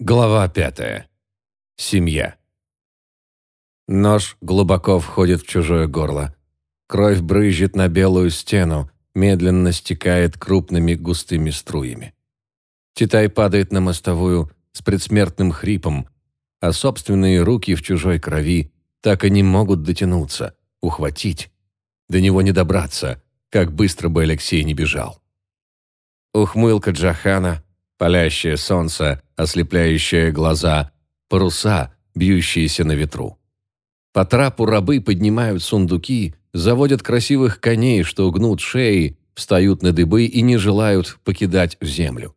Глава пятая. Семья. Нож глубоко входит в чужое горло. Кровь брызжет на белую стену, медленно стекает крупными густыми струями. Титай падает на мостовую с предсмертным хрипом, а собственные руки в чужой крови так и не могут дотянуться, ухватить. До него не добраться, как быстро бы Алексей не бежал. Ухмылка Джахана, палящее солнце, ослепляющее глаза, паруса, бьющиеся на ветру. По трапу рабы поднимают сундуки, заводят красивых коней, что гнут шеи, встают на дыбы и не желают покидать землю.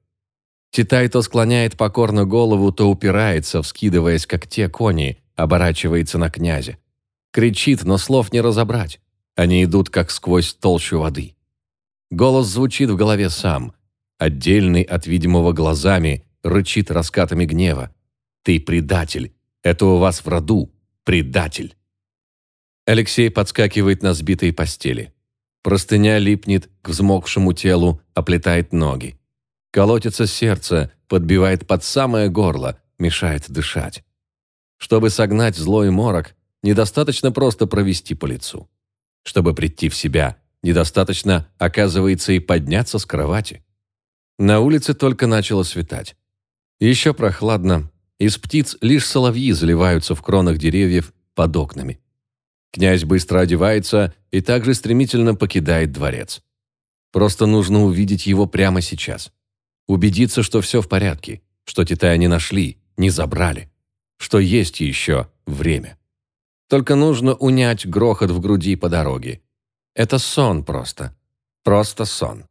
Титай то склоняет покорно голову, то упирается, вскидываясь, как те кони, оборачивается на князя. Кричит, но слов не разобрать. Они идут, как сквозь толщу воды. Голос звучит в голове сам, отдельный от видимого глазами, рычит раскатами гнева. «Ты предатель! Это у вас в роду! Предатель!» Алексей подскакивает на сбитой постели. Простыня липнет к взмокшему телу, оплетает ноги. Колотится сердце, подбивает под самое горло, мешает дышать. Чтобы согнать злой морок, недостаточно просто провести по лицу. Чтобы прийти в себя, недостаточно, оказывается, и подняться с кровати. На улице только начало светать. Еще прохладно. Из птиц лишь соловьи заливаются в кронах деревьев под окнами. Князь быстро одевается и также стремительно покидает дворец. Просто нужно увидеть его прямо сейчас. Убедиться, что все в порядке, что Титая не нашли, не забрали, что есть еще время. Только нужно унять грохот в груди по дороге. Это сон просто. Просто сон.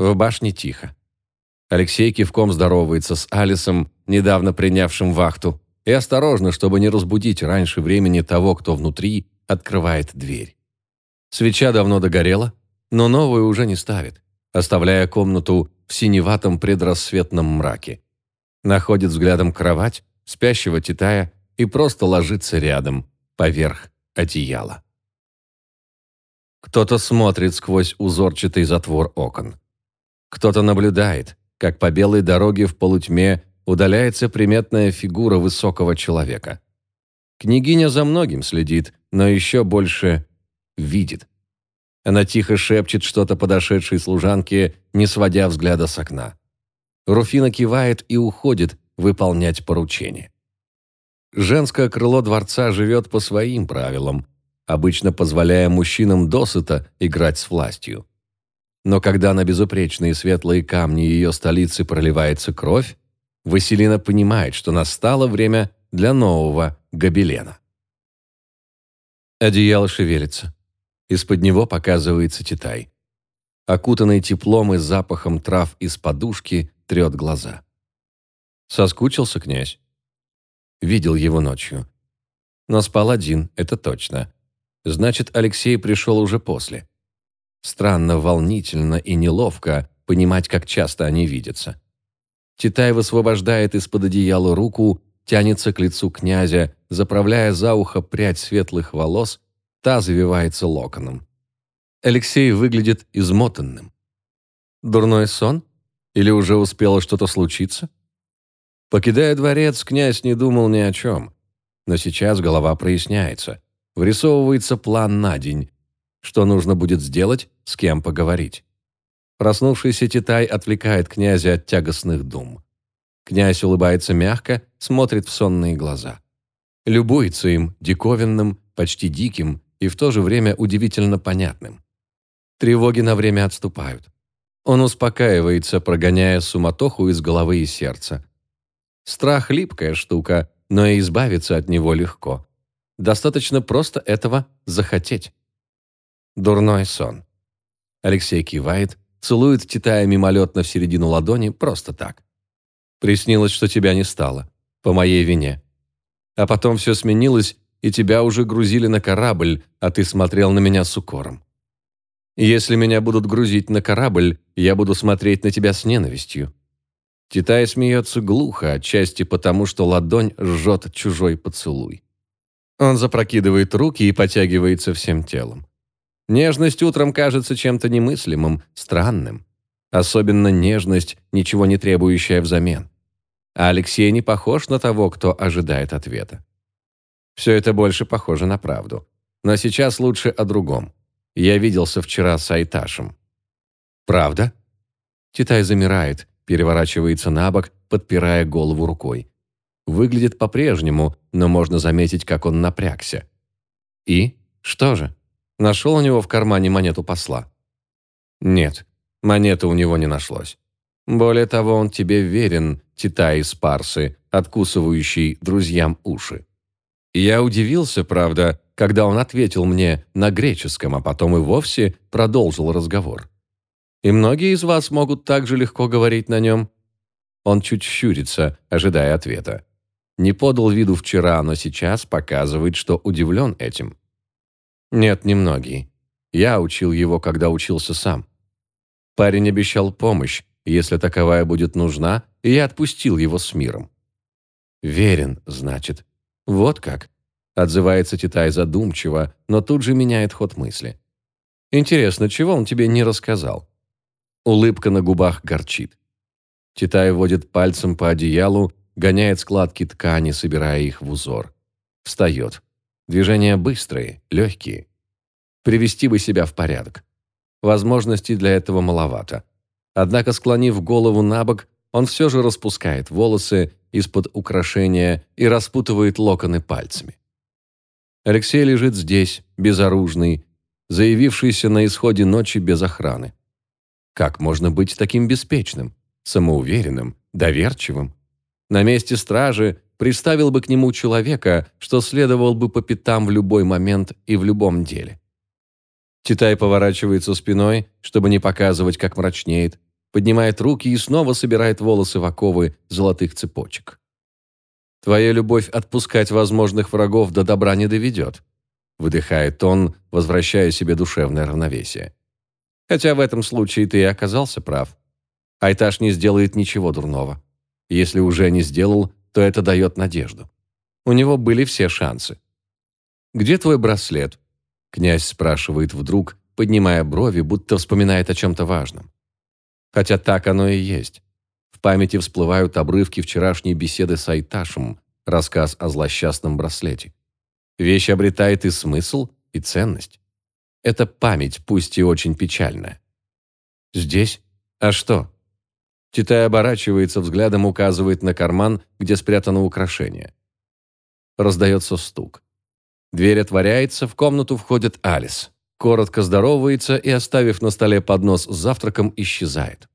В башне тихо. Алексей кивком здоровается с Алисом, недавно принявшим вахту, и осторожно, чтобы не разбудить раньше времени того, кто внутри, открывает дверь. Свеча давно догорела, но новую уже не ставит, оставляя комнату в синеватом предрассветном мраке. Находит взглядом кровать, спящего Титая, и просто ложится рядом, поверх одеяла. Кто-то смотрит сквозь узорчатый затвор окон. Кто-то наблюдает, как по белой дороге в полутьме удаляется приметная фигура высокого человека. Княгиня за многим следит, но еще больше видит. Она тихо шепчет что-то подошедшей служанке, не сводя взгляда с окна. Руфина кивает и уходит выполнять поручение. Женское крыло дворца живет по своим правилам, обычно позволяя мужчинам досыта играть с властью. Но когда на безупречные светлые камни ее столицы проливается кровь, Василина понимает, что настало время для нового гобелена. Одеяло шевелится. Из-под него показывается Титай. Окутанный теплом и запахом трав из подушки трет глаза. Соскучился князь? Видел его ночью. Но спал один, это точно. Значит, Алексей пришел уже после. Странно, волнительно и неловко понимать, как часто они видятся. Титай высвобождает из-под одеяла руку, тянется к лицу князя, заправляя за ухо прядь светлых волос, та завивается локоном. Алексей выглядит измотанным. Дурной сон? Или уже успело что-то случиться? Покидая дворец, князь не думал ни о чем. Но сейчас голова проясняется. Врисовывается план на день, что нужно будет сделать, с кем поговорить. Проснувшийся Титай отвлекает князя от тягостных дум. Князь улыбается мягко, смотрит в сонные глаза. Любуется им, диковинным, почти диким и в то же время удивительно понятным. Тревоги на время отступают. Он успокаивается, прогоняя суматоху из головы и сердца. Страх – липкая штука, но и избавиться от него легко. Достаточно просто этого захотеть. Дурной сон. Алексей кивает, целует Титая мимолетно в середину ладони, просто так. Приснилось, что тебя не стало. По моей вине. А потом все сменилось, и тебя уже грузили на корабль, а ты смотрел на меня с укором. Если меня будут грузить на корабль, я буду смотреть на тебя с ненавистью. Титай смеется глухо, отчасти потому, что ладонь жжет чужой поцелуй. Он запрокидывает руки и потягивается всем телом. Нежность утром кажется чем-то немыслимым, странным. Особенно нежность, ничего не требующая взамен. А Алексей не похож на того, кто ожидает ответа. Все это больше похоже на правду. Но сейчас лучше о другом. Я виделся вчера с Айташем. Правда? Титай замирает, переворачивается на бок, подпирая голову рукой. Выглядит по-прежнему, но можно заметить, как он напрягся. И? Что же? Нашел у него в кармане монету посла? Нет, монеты у него не нашлось. Более того, он тебе верен, Титай из Парсы, откусывающий друзьям уши. я удивился, правда, когда он ответил мне на греческом, а потом и вовсе продолжил разговор. И многие из вас могут так же легко говорить на нем. Он чуть щурится, ожидая ответа. Не подал виду вчера, но сейчас показывает, что удивлен этим. Нет, немногие. Я учил его, когда учился сам. Парень обещал помощь, если таковая будет нужна, и я отпустил его с миром. Верен, значит. Вот как. Отзывается Титай задумчиво, но тут же меняет ход мысли. Интересно, чего он тебе не рассказал? Улыбка на губах горчит. Титай водит пальцем по одеялу, гоняет складки ткани, собирая их в узор. Встает. Движения быстрые, легкие. Привести бы себя в порядок. Возможностей для этого маловато. Однако, склонив голову на бок, он все же распускает волосы из-под украшения и распутывает локоны пальцами. Алексей лежит здесь, безоружный, заявившийся на исходе ночи без охраны. Как можно быть таким беспечным, самоуверенным, доверчивым? На месте стражи приставил бы к нему человека, что следовал бы по пятам в любой момент и в любом деле. Титай поворачивается спиной, чтобы не показывать, как мрачнеет, поднимает руки и снова собирает волосы в оковы золотых цепочек. «Твоя любовь отпускать возможных врагов до добра не доведет», выдыхает он, возвращая себе душевное равновесие. Хотя в этом случае ты и оказался прав. Айташ не сделает ничего дурного. Если уже не сделал, то это дает надежду. У него были все шансы. «Где твой браслет?» Князь спрашивает вдруг, поднимая брови, будто вспоминает о чем-то важном. Хотя так оно и есть. В памяти всплывают обрывки вчерашней беседы с Айташем, рассказ о злосчастном браслете. Вещь обретает и смысл, и ценность. Это память, пусть и очень печальная. «Здесь? А что?» Титай оборачивается, взглядом указывает на карман, где спрятано украшение. Раздается стук. Дверь отворяется, в комнату входит Алис. Коротко здоровается и, оставив на столе поднос с завтраком, исчезает.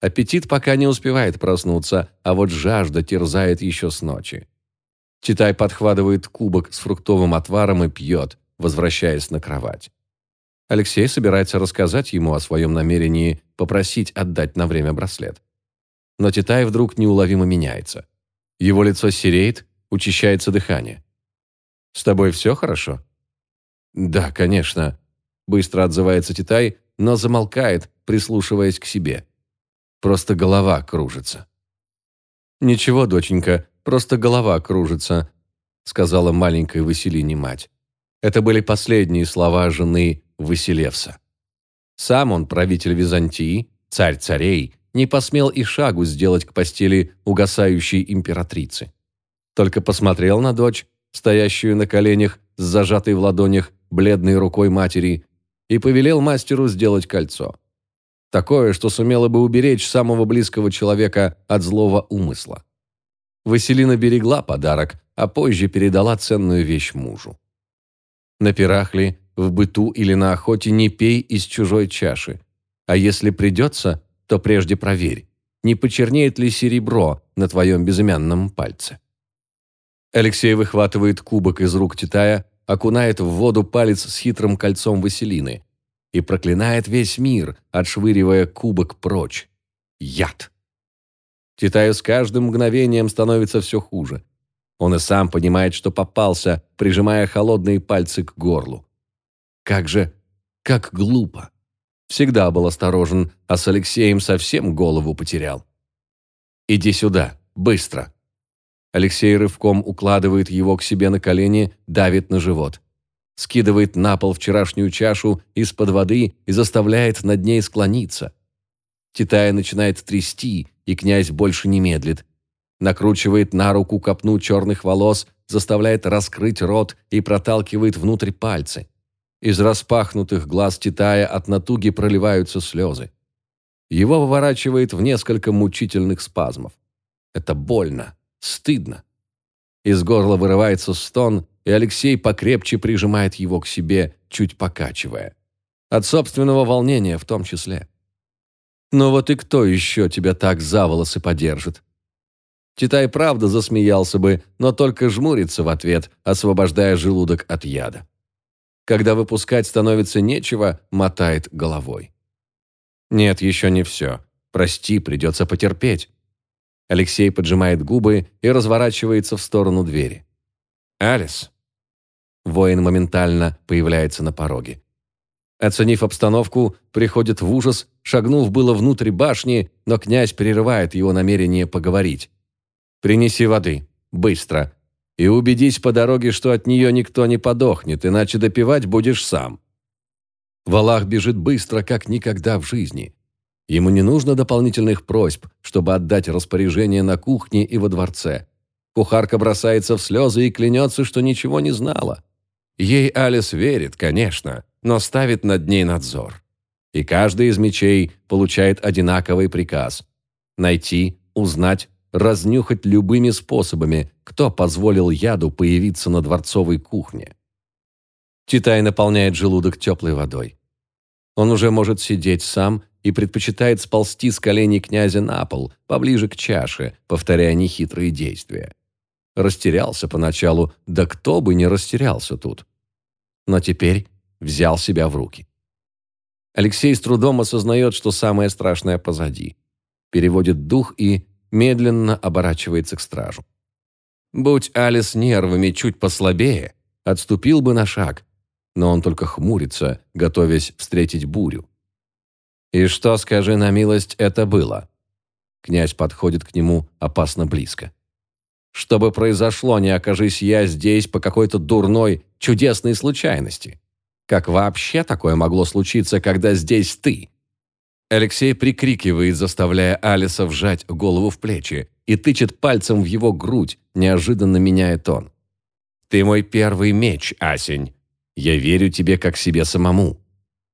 Аппетит пока не успевает проснуться, а вот жажда терзает еще с ночи. Титай подхватывает кубок с фруктовым отваром и пьет, возвращаясь на кровать. Алексей собирается рассказать ему о своем намерении попросить отдать на время браслет. Но Титай вдруг неуловимо меняется. Его лицо сереет, учащается дыхание. «С тобой все хорошо?» «Да, конечно», – быстро отзывается Титай, но замолкает, прислушиваясь к себе. Просто голова кружится. «Ничего, доченька, просто голова кружится», – сказала маленькая Василине мать. Это были последние слова жены Василевса. Сам он, правитель Византии, царь царей, не посмел и шагу сделать к постели угасающей императрицы. Только посмотрел на дочь, стоящую на коленях с зажатой в ладонях бледной рукой матери, и повелел мастеру сделать кольцо. Такое, что сумело бы уберечь самого близкого человека от злого умысла. Василина берегла подарок, а позже передала ценную вещь мужу. На пирахле, в быту или на охоте не пей из чужой чаши. А если придется, то прежде проверь, не почернеет ли серебро на твоем безымянном пальце. Алексей выхватывает кубок из рук Титая, окунает в воду палец с хитрым кольцом Василины и проклинает весь мир, отшвыривая кубок прочь. Яд. Титаю с каждым мгновением становится все хуже. Он и сам понимает, что попался, прижимая холодные пальцы к горлу. Как же, как глупо. Всегда был осторожен, а с Алексеем совсем голову потерял. «Иди сюда, быстро!» Алексей рывком укладывает его к себе на колени, давит на живот. Скидывает на пол вчерашнюю чашу из-под воды и заставляет над ней склониться. Титая начинает трясти, и князь больше не медлит. накручивает на руку копну черных волос, заставляет раскрыть рот и проталкивает внутрь пальцы. Из распахнутых глаз Титая от натуги проливаются слезы. Его выворачивает в несколько мучительных спазмов. Это больно, стыдно. Из горла вырывается стон, и Алексей покрепче прижимает его к себе, чуть покачивая. От собственного волнения в том числе. «Ну вот и кто еще тебя так за волосы подержит?» Титай правда засмеялся бы, но только жмурится в ответ, освобождая желудок от яда. Когда выпускать становится нечего, мотает головой. «Нет, еще не все. Прости, придется потерпеть». Алексей поджимает губы и разворачивается в сторону двери. «Алис». Воин моментально появляется на пороге. Оценив обстановку, приходит в ужас, шагнув было внутрь башни, но князь прерывает его намерение поговорить. «Принеси воды. Быстро. И убедись по дороге, что от нее никто не подохнет, иначе допивать будешь сам». Валах бежит быстро, как никогда в жизни. Ему не нужно дополнительных просьб, чтобы отдать распоряжение на кухне и во дворце. Кухарка бросается в слезы и клянется, что ничего не знала. Ей Алис верит, конечно, но ставит над ней надзор. И каждый из мечей получает одинаковый приказ – найти, узнать, разнюхать любыми способами, кто позволил яду появиться на дворцовой кухне. Титай наполняет желудок теплой водой. Он уже может сидеть сам и предпочитает сползти с коленей князя на пол, поближе к чаше, повторяя нехитрые действия. Растерялся поначалу, да кто бы не растерялся тут. Но теперь взял себя в руки. Алексей с трудом осознает, что самое страшное позади. Переводит дух и медленно оборачивается к стражу. Будь Алис нервами чуть послабее, отступил бы на шаг, но он только хмурится, готовясь встретить бурю. «И что, скажи на милость, это было?» Князь подходит к нему опасно близко. «Что бы произошло, не окажись я здесь по какой-то дурной, чудесной случайности. Как вообще такое могло случиться, когда здесь ты?» Алексей прикрикивает, заставляя Алиса вжать голову в плечи, и тычет пальцем в его грудь, неожиданно меняя тон. «Ты мой первый меч, Асень. Я верю тебе как себе самому.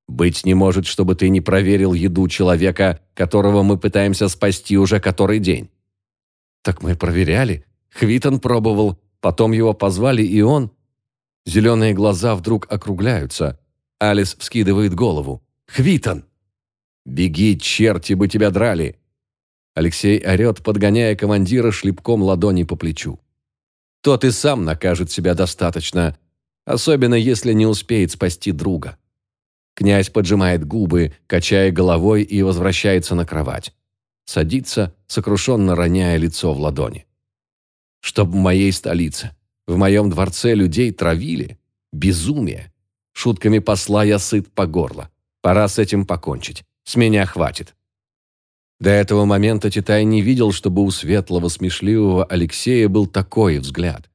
Быть не может, чтобы ты не проверил еду человека, которого мы пытаемся спасти уже который день». «Так мы проверяли. Хвитон пробовал, потом его позвали, и он...» Зеленые глаза вдруг округляются. Алис вскидывает голову. «Хвитон!» «Беги, черти бы тебя драли!» Алексей орет, подгоняя командира шлепком ладони по плечу. Тот и сам накажет себя достаточно, особенно если не успеет спасти друга. Князь поджимает губы, качая головой и возвращается на кровать. Садится, сокрушенно роняя лицо в ладони. «Чтоб в моей столице, в моем дворце людей травили? Безумие. Шутками посла я сыт по горло. Пора с этим покончить. С меня хватит». До этого момента Титай не видел, чтобы у светлого, смешливого Алексея был такой взгляд.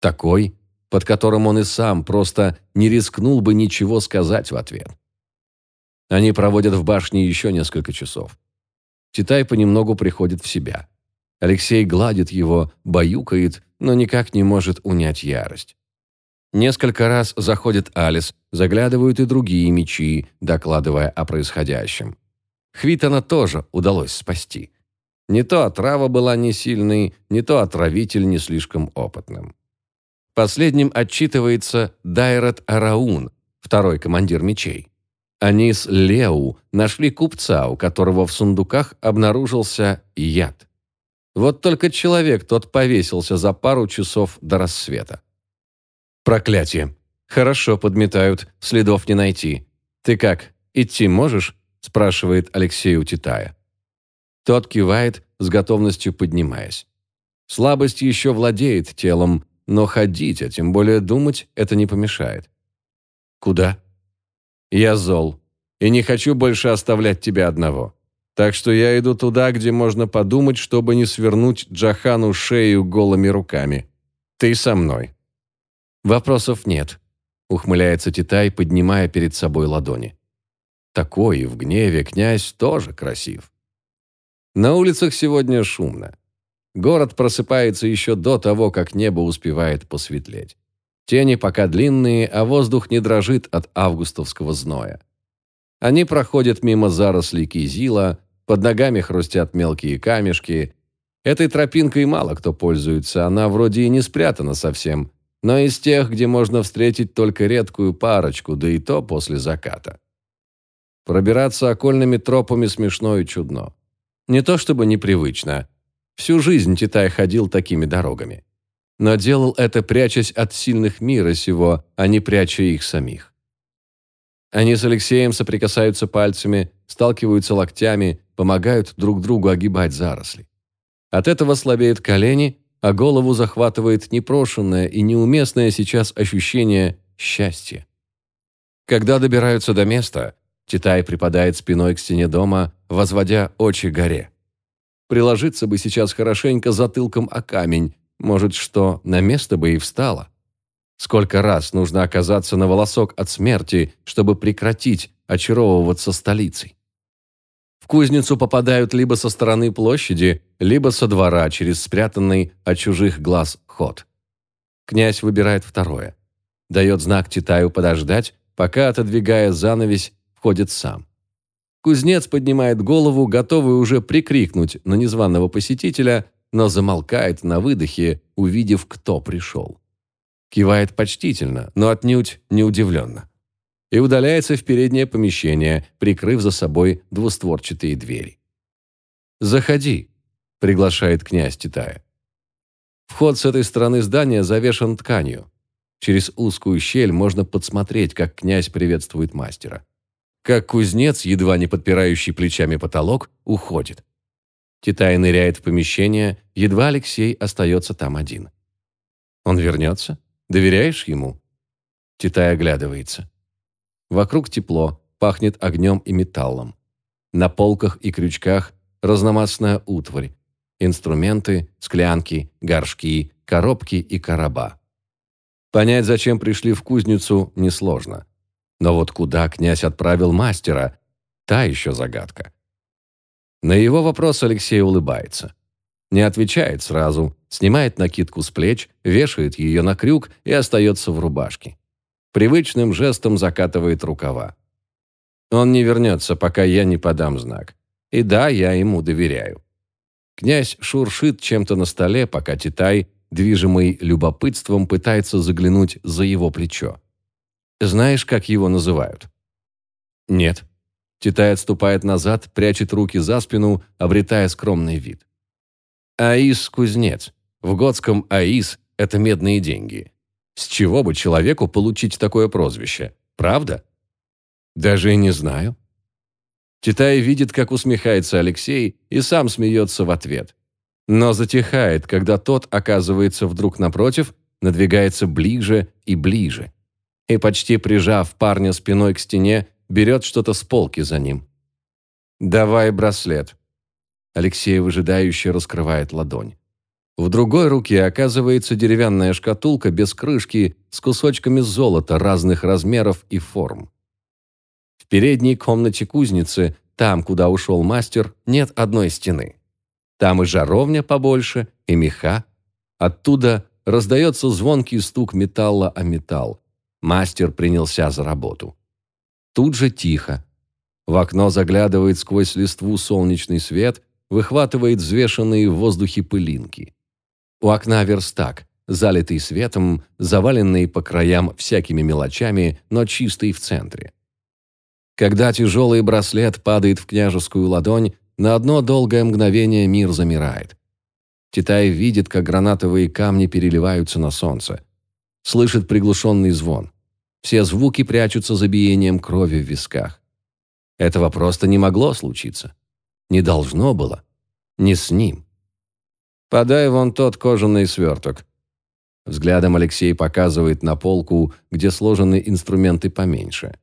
Такой, под которым он и сам просто не рискнул бы ничего сказать в ответ. Они проводят в башне еще несколько часов. Титай понемногу приходит в себя. Алексей гладит его, баюкает, но никак не может унять ярость. Несколько раз заходит Алис, заглядывают и другие мечи, докладывая о происходящем. Хвитона тоже удалось спасти. Не то отрава была не сильной, не то отравитель не слишком опытным. Последним отчитывается Дайрат Араун, второй командир мечей. Они с Леу нашли купца, у которого в сундуках обнаружился яд. Вот только человек тот повесился за пару часов до рассвета. Проклятие. Хорошо подметают, следов не найти. Ты как, идти можешь? спрашивает Алексей у Титая. Тот кивает, с готовностью поднимаясь. Слабость еще владеет телом, но ходить, а тем более думать, это не помешает. Куда? Я зол и не хочу больше оставлять тебя одного. Так что я иду туда, где можно подумать, чтобы не свернуть Джахану шею голыми руками. Ты со мной». «Вопросов нет», — ухмыляется Титай, поднимая перед собой ладони. Такой в гневе князь тоже красив. На улицах сегодня шумно. Город просыпается еще до того, как небо успевает посветлеть. Тени пока длинные, а воздух не дрожит от августовского зноя. Они проходят мимо зарослей кизила, под ногами хрустят мелкие камешки. Этой тропинкой мало кто пользуется, она вроде и не спрятана совсем, но из тех, где можно встретить только редкую парочку, да и то после заката. Пробираться окольными тропами смешно и чудно. Не то чтобы непривычно – Всю жизнь Титай ходил такими дорогами. Но делал это, прячась от сильных мира сего, а не пряча их самих. Они с Алексеем соприкасаются пальцами, сталкиваются локтями, помогают друг другу огибать заросли. От этого слабеют колени, а голову захватывает непрошенное и неуместное сейчас ощущение счастья. Когда добираются до места, Титай припадает спиной к стене дома, возводя очи горе. Приложиться бы сейчас хорошенько затылком о камень, может, что на место бы и встала. Сколько раз нужно оказаться на волосок от смерти, чтобы прекратить очаровываться столицей. В кузницу попадают либо со стороны площади, либо со двора через спрятанный от чужих глаз ход. Князь выбирает второе. Дает знак Титаю подождать, пока, отодвигая занавесь, входит сам. Кузнец поднимает голову, готовый уже прикрикнуть на незваного посетителя, но замолкает на выдохе, увидев, кто пришел. Кивает почтительно, но отнюдь не удивленно. И удаляется в переднее помещение, прикрыв за собой двустворчатые двери. «Заходи», – приглашает князь Титая. Вход с этой стороны здания завешен тканью. Через узкую щель можно подсмотреть, как князь приветствует мастера как кузнец, едва не подпирающий плечами потолок, уходит. Титай ныряет в помещение, едва Алексей остается там один. Он вернется? Доверяешь ему? Титай оглядывается. Вокруг тепло, пахнет огнем и металлом. На полках и крючках разномастная утварь. Инструменты, склянки, горшки, коробки и короба. Понять, зачем пришли в кузницу, несложно. Но вот куда князь отправил мастера, та еще загадка. На его вопрос Алексей улыбается. Не отвечает сразу, снимает накидку с плеч, вешает ее на крюк и остается в рубашке. Привычным жестом закатывает рукава. Он не вернется, пока я не подам знак. И да, я ему доверяю. Князь шуршит чем-то на столе, пока Титай, движимый любопытством, пытается заглянуть за его плечо. Знаешь, как его называют?» «Нет». Титай отступает назад, прячет руки за спину, обретая скромный вид. «Аис-кузнец. В готском «Аис» — это медные деньги. С чего бы человеку получить такое прозвище? Правда?» «Даже и не знаю». Титай видит, как усмехается Алексей, и сам смеется в ответ. Но затихает, когда тот оказывается вдруг напротив, надвигается ближе и ближе и, почти прижав парня спиной к стене, берет что-то с полки за ним. «Давай браслет». Алексей выжидающе раскрывает ладонь. В другой руке оказывается деревянная шкатулка без крышки с кусочками золота разных размеров и форм. В передней комнате кузницы, там, куда ушел мастер, нет одной стены. Там и жаровня побольше, и меха. Оттуда раздается звонкий стук металла о металл, Мастер принялся за работу. Тут же тихо. В окно заглядывает сквозь листву солнечный свет, выхватывает взвешенные в воздухе пылинки. У окна верстак, залитый светом, заваленный по краям всякими мелочами, но чистый в центре. Когда тяжелый браслет падает в княжескую ладонь, на одно долгое мгновение мир замирает. Титай видит, как гранатовые камни переливаются на солнце слышит приглушенный звон. Все звуки прячутся за биением крови в висках. Этого просто не могло случиться. Не должно было. Не с ним. «Подай вон тот кожаный сверток». Взглядом Алексей показывает на полку, где сложены инструменты поменьше.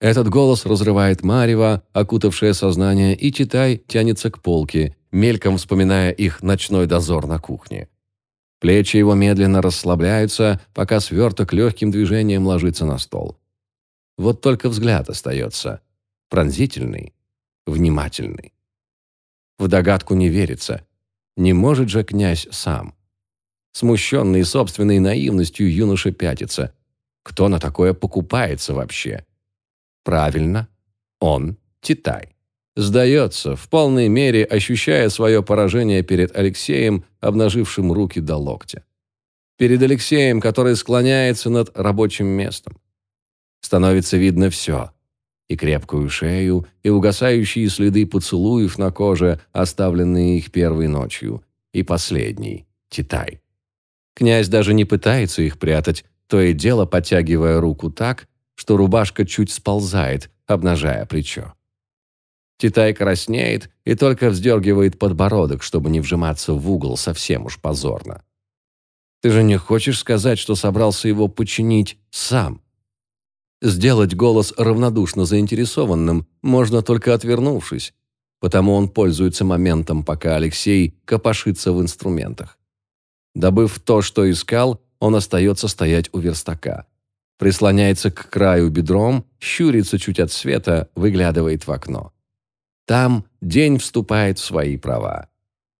Этот голос разрывает марево, окутавшее сознание, и Читай тянется к полке, мельком вспоминая их ночной дозор на кухне. Плечи его медленно расслабляются, пока сверток легким движением ложится на стол. Вот только взгляд остается. Пронзительный, внимательный. В догадку не верится. Не может же князь сам. Смущенный собственной наивностью юноша пятится. Кто на такое покупается вообще? Правильно, он Титай. Сдается, в полной мере ощущая свое поражение перед Алексеем, обнажившим руки до локтя. Перед Алексеем, который склоняется над рабочим местом. Становится видно все. И крепкую шею, и угасающие следы поцелуев на коже, оставленные их первой ночью, и последний – Титай. Князь даже не пытается их прятать, то и дело подтягивая руку так, что рубашка чуть сползает, обнажая плечо. Титай краснеет и только вздергивает подбородок, чтобы не вжиматься в угол совсем уж позорно. Ты же не хочешь сказать, что собрался его починить сам? Сделать голос равнодушно заинтересованным можно только отвернувшись, потому он пользуется моментом, пока Алексей копошится в инструментах. Добыв то, что искал, он остается стоять у верстака. Прислоняется к краю бедром, щурится чуть от света, выглядывает в окно. Там день вступает в свои права.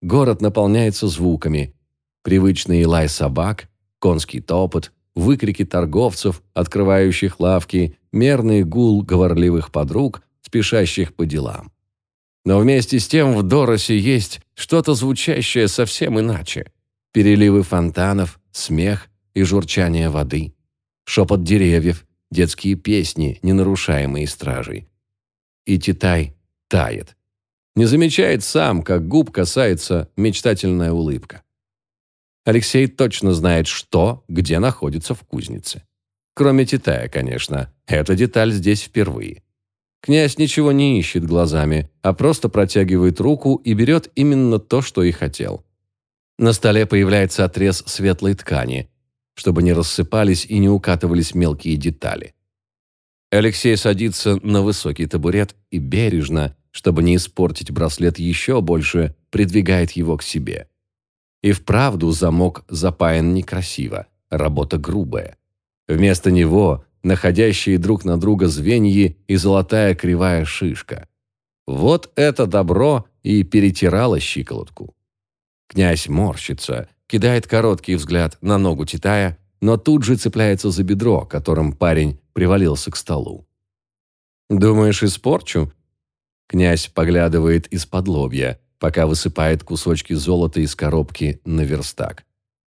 Город наполняется звуками. Привычный лай собак, конский топот, выкрики торговцев, открывающих лавки, мерный гул говорливых подруг, спешащих по делам. Но вместе с тем в Доросе есть что-то звучащее совсем иначе. Переливы фонтанов, смех и журчание воды, шепот деревьев, детские песни, не нарушаемые стражей. И Титай тает. Не замечает сам, как губ касается мечтательная улыбка. Алексей точно знает, что, где находится в кузнице. Кроме Титая, конечно. Эта деталь здесь впервые. Князь ничего не ищет глазами, а просто протягивает руку и берет именно то, что и хотел. На столе появляется отрез светлой ткани, чтобы не рассыпались и не укатывались мелкие детали. Алексей садится на высокий табурет и бережно, чтобы не испортить браслет еще больше, придвигает его к себе. И вправду замок запаян некрасиво, работа грубая. Вместо него находящие друг на друга звенья и золотая кривая шишка. Вот это добро и перетирало щиколотку. Князь морщится, кидает короткий взгляд на ногу Титая, но тут же цепляется за бедро, которым парень привалился к столу. «Думаешь, испорчу?» Князь поглядывает из-под лобья, пока высыпает кусочки золота из коробки на верстак.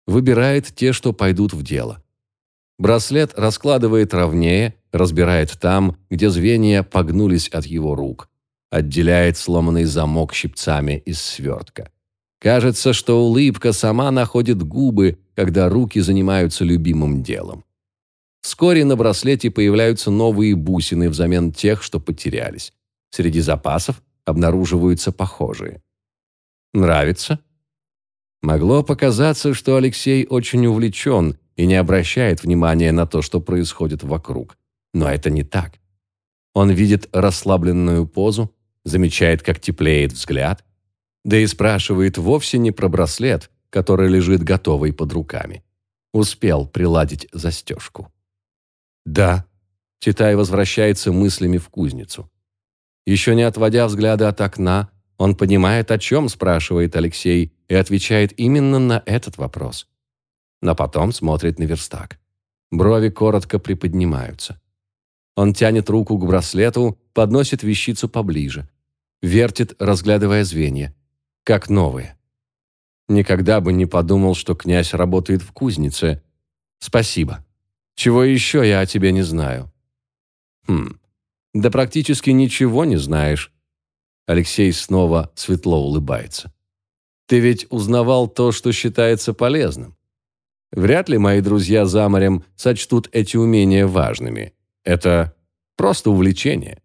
Выбирает те, что пойдут в дело. Браслет раскладывает ровнее, разбирает там, где звенья погнулись от его рук. Отделяет сломанный замок щипцами из свертка. Кажется, что улыбка сама находит губы, когда руки занимаются любимым делом. Вскоре на браслете появляются новые бусины взамен тех, что потерялись. Среди запасов обнаруживаются похожие. Нравится? Могло показаться, что Алексей очень увлечен и не обращает внимания на то, что происходит вокруг. Но это не так. Он видит расслабленную позу, замечает, как теплеет взгляд, да и спрашивает вовсе не про браслет, который лежит готовый под руками. Успел приладить застежку. Да, Титай возвращается мыслями в кузницу. Еще не отводя взгляда от окна, он понимает, о чем спрашивает Алексей, и отвечает именно на этот вопрос. Но потом смотрит на верстак. Брови коротко приподнимаются. Он тянет руку к браслету, подносит вещицу поближе. Вертит, разглядывая звенья. Как новые. Никогда бы не подумал, что князь работает в кузнице. Спасибо. Чего еще я о тебе не знаю? Хм, да практически ничего не знаешь. Алексей снова светло улыбается. «Ты ведь узнавал то, что считается полезным. Вряд ли мои друзья за морем сочтут эти умения важными. Это просто увлечение».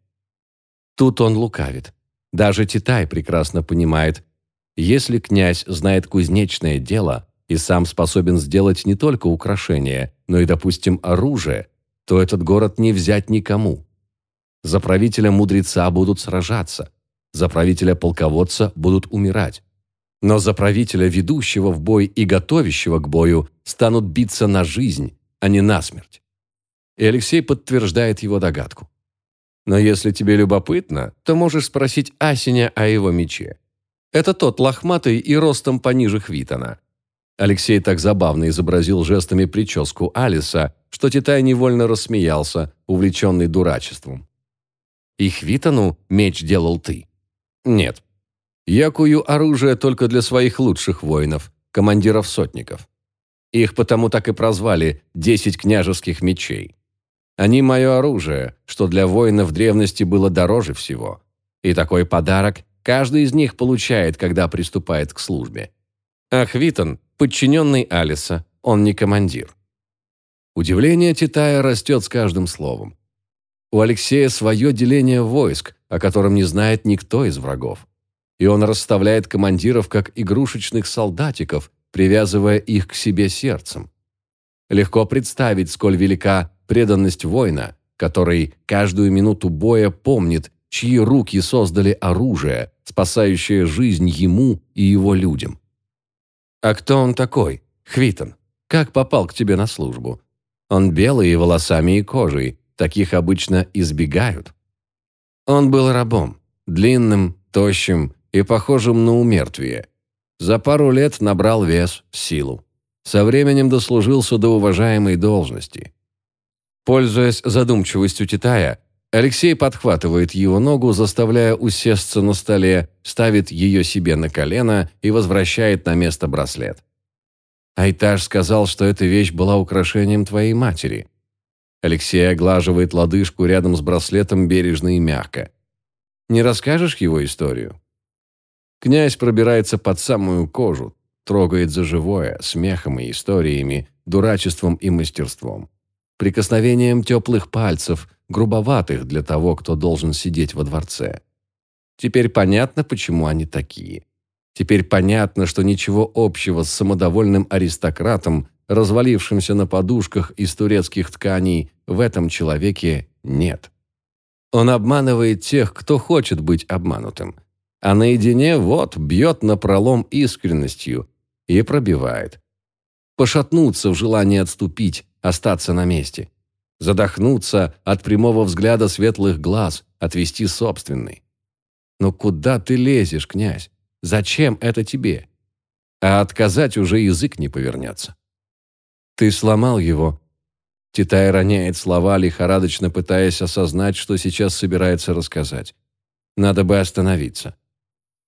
Тут он лукавит. Даже Титай прекрасно понимает, если князь знает кузнечное дело и сам способен сделать не только украшения, но и, допустим, оружие, то этот город не взять никому. За правителя мудреца будут сражаться, за правителя-полководца будут умирать. Но за правителя, ведущего в бой и готовящего к бою, станут биться на жизнь, а не на смерть. И Алексей подтверждает его догадку. Но если тебе любопытно, то можешь спросить Асеня о его мече. Это тот лохматый и ростом пониже Хвитона. Алексей так забавно изобразил жестами прическу Алиса, что Титай невольно рассмеялся, увлеченный дурачеством. «И Хвитону меч делал ты?» «Нет. Я кую оружие только для своих лучших воинов, командиров-сотников. Их потому так и прозвали «десять княжеских мечей». Они мое оружие, что для воинов древности было дороже всего. И такой подарок каждый из них получает, когда приступает к службе. А Хвитон – подчиненный Алиса, он не командир. Удивление Титая растет с каждым словом. У Алексея свое деление войск, о котором не знает никто из врагов. И он расставляет командиров как игрушечных солдатиков, привязывая их к себе сердцем. Легко представить, сколь велика преданность воина, который каждую минуту боя помнит, чьи руки создали оружие, спасающее жизнь ему и его людям. «А кто он такой? Хвитон. Как попал к тебе на службу? Он белый волосами и кожей, таких обычно избегают». Он был рабом, длинным, тощим и похожим на умертвие. За пару лет набрал вес, силу. Со временем дослужился до уважаемой должности. Пользуясь задумчивостью Титая, Алексей подхватывает его ногу, заставляя усесться на столе, ставит ее себе на колено и возвращает на место браслет. Айтаж сказал, что эта вещь была украшением твоей матери. Алексей оглаживает лодыжку рядом с браслетом бережно и мягко. Не расскажешь его историю? Князь пробирается под самую кожу, трогает за живое, смехом и историями, дурачеством и мастерством прикосновением теплых пальцев, грубоватых для того, кто должен сидеть во дворце. Теперь понятно, почему они такие. Теперь понятно, что ничего общего с самодовольным аристократом, развалившимся на подушках из турецких тканей, в этом человеке нет. Он обманывает тех, кто хочет быть обманутым. А наедине вот бьет напролом искренностью и пробивает. Пошатнуться в желании отступить, остаться на месте. Задохнуться от прямого взгляда светлых глаз, отвести собственный. Но куда ты лезешь, князь? Зачем это тебе? А отказать уже язык не повернется. Ты сломал его. Титай роняет слова, лихорадочно пытаясь осознать, что сейчас собирается рассказать. Надо бы остановиться.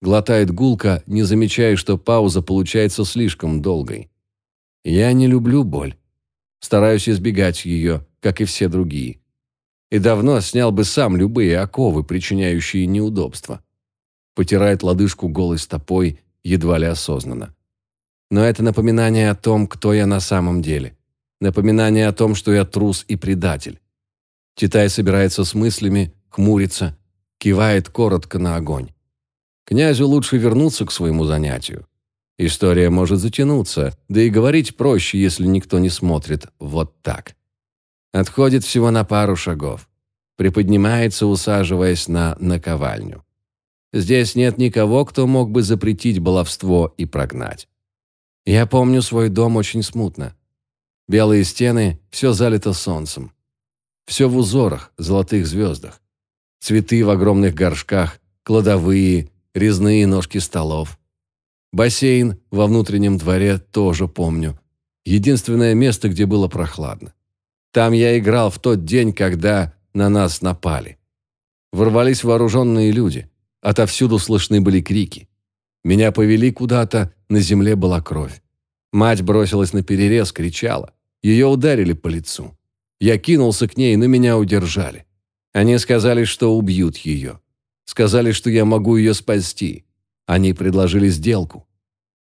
Глотает гулко, не замечая, что пауза получается слишком долгой. Я не люблю боль. Стараюсь избегать ее, как и все другие. И давно снял бы сам любые оковы, причиняющие неудобства. Потирает лодыжку голой стопой, едва ли осознанно. Но это напоминание о том, кто я на самом деле. Напоминание о том, что я трус и предатель. Титай собирается с мыслями, хмурится, кивает коротко на огонь. Князю лучше вернуться к своему занятию. История может затянуться, да и говорить проще, если никто не смотрит вот так. Отходит всего на пару шагов. Приподнимается, усаживаясь на наковальню. Здесь нет никого, кто мог бы запретить баловство и прогнать. Я помню свой дом очень смутно. Белые стены, все залито солнцем. Все в узорах, золотых звездах. Цветы в огромных горшках, кладовые, резные ножки столов. Бассейн во внутреннем дворе тоже помню. Единственное место, где было прохладно. Там я играл в тот день, когда на нас напали. Ворвались вооруженные люди. Отовсюду слышны были крики. Меня повели куда-то, на земле была кровь. Мать бросилась на перерез, кричала. Ее ударили по лицу. Я кинулся к ней, но меня удержали. Они сказали, что убьют ее. Сказали, что я могу ее спасти. Они предложили сделку.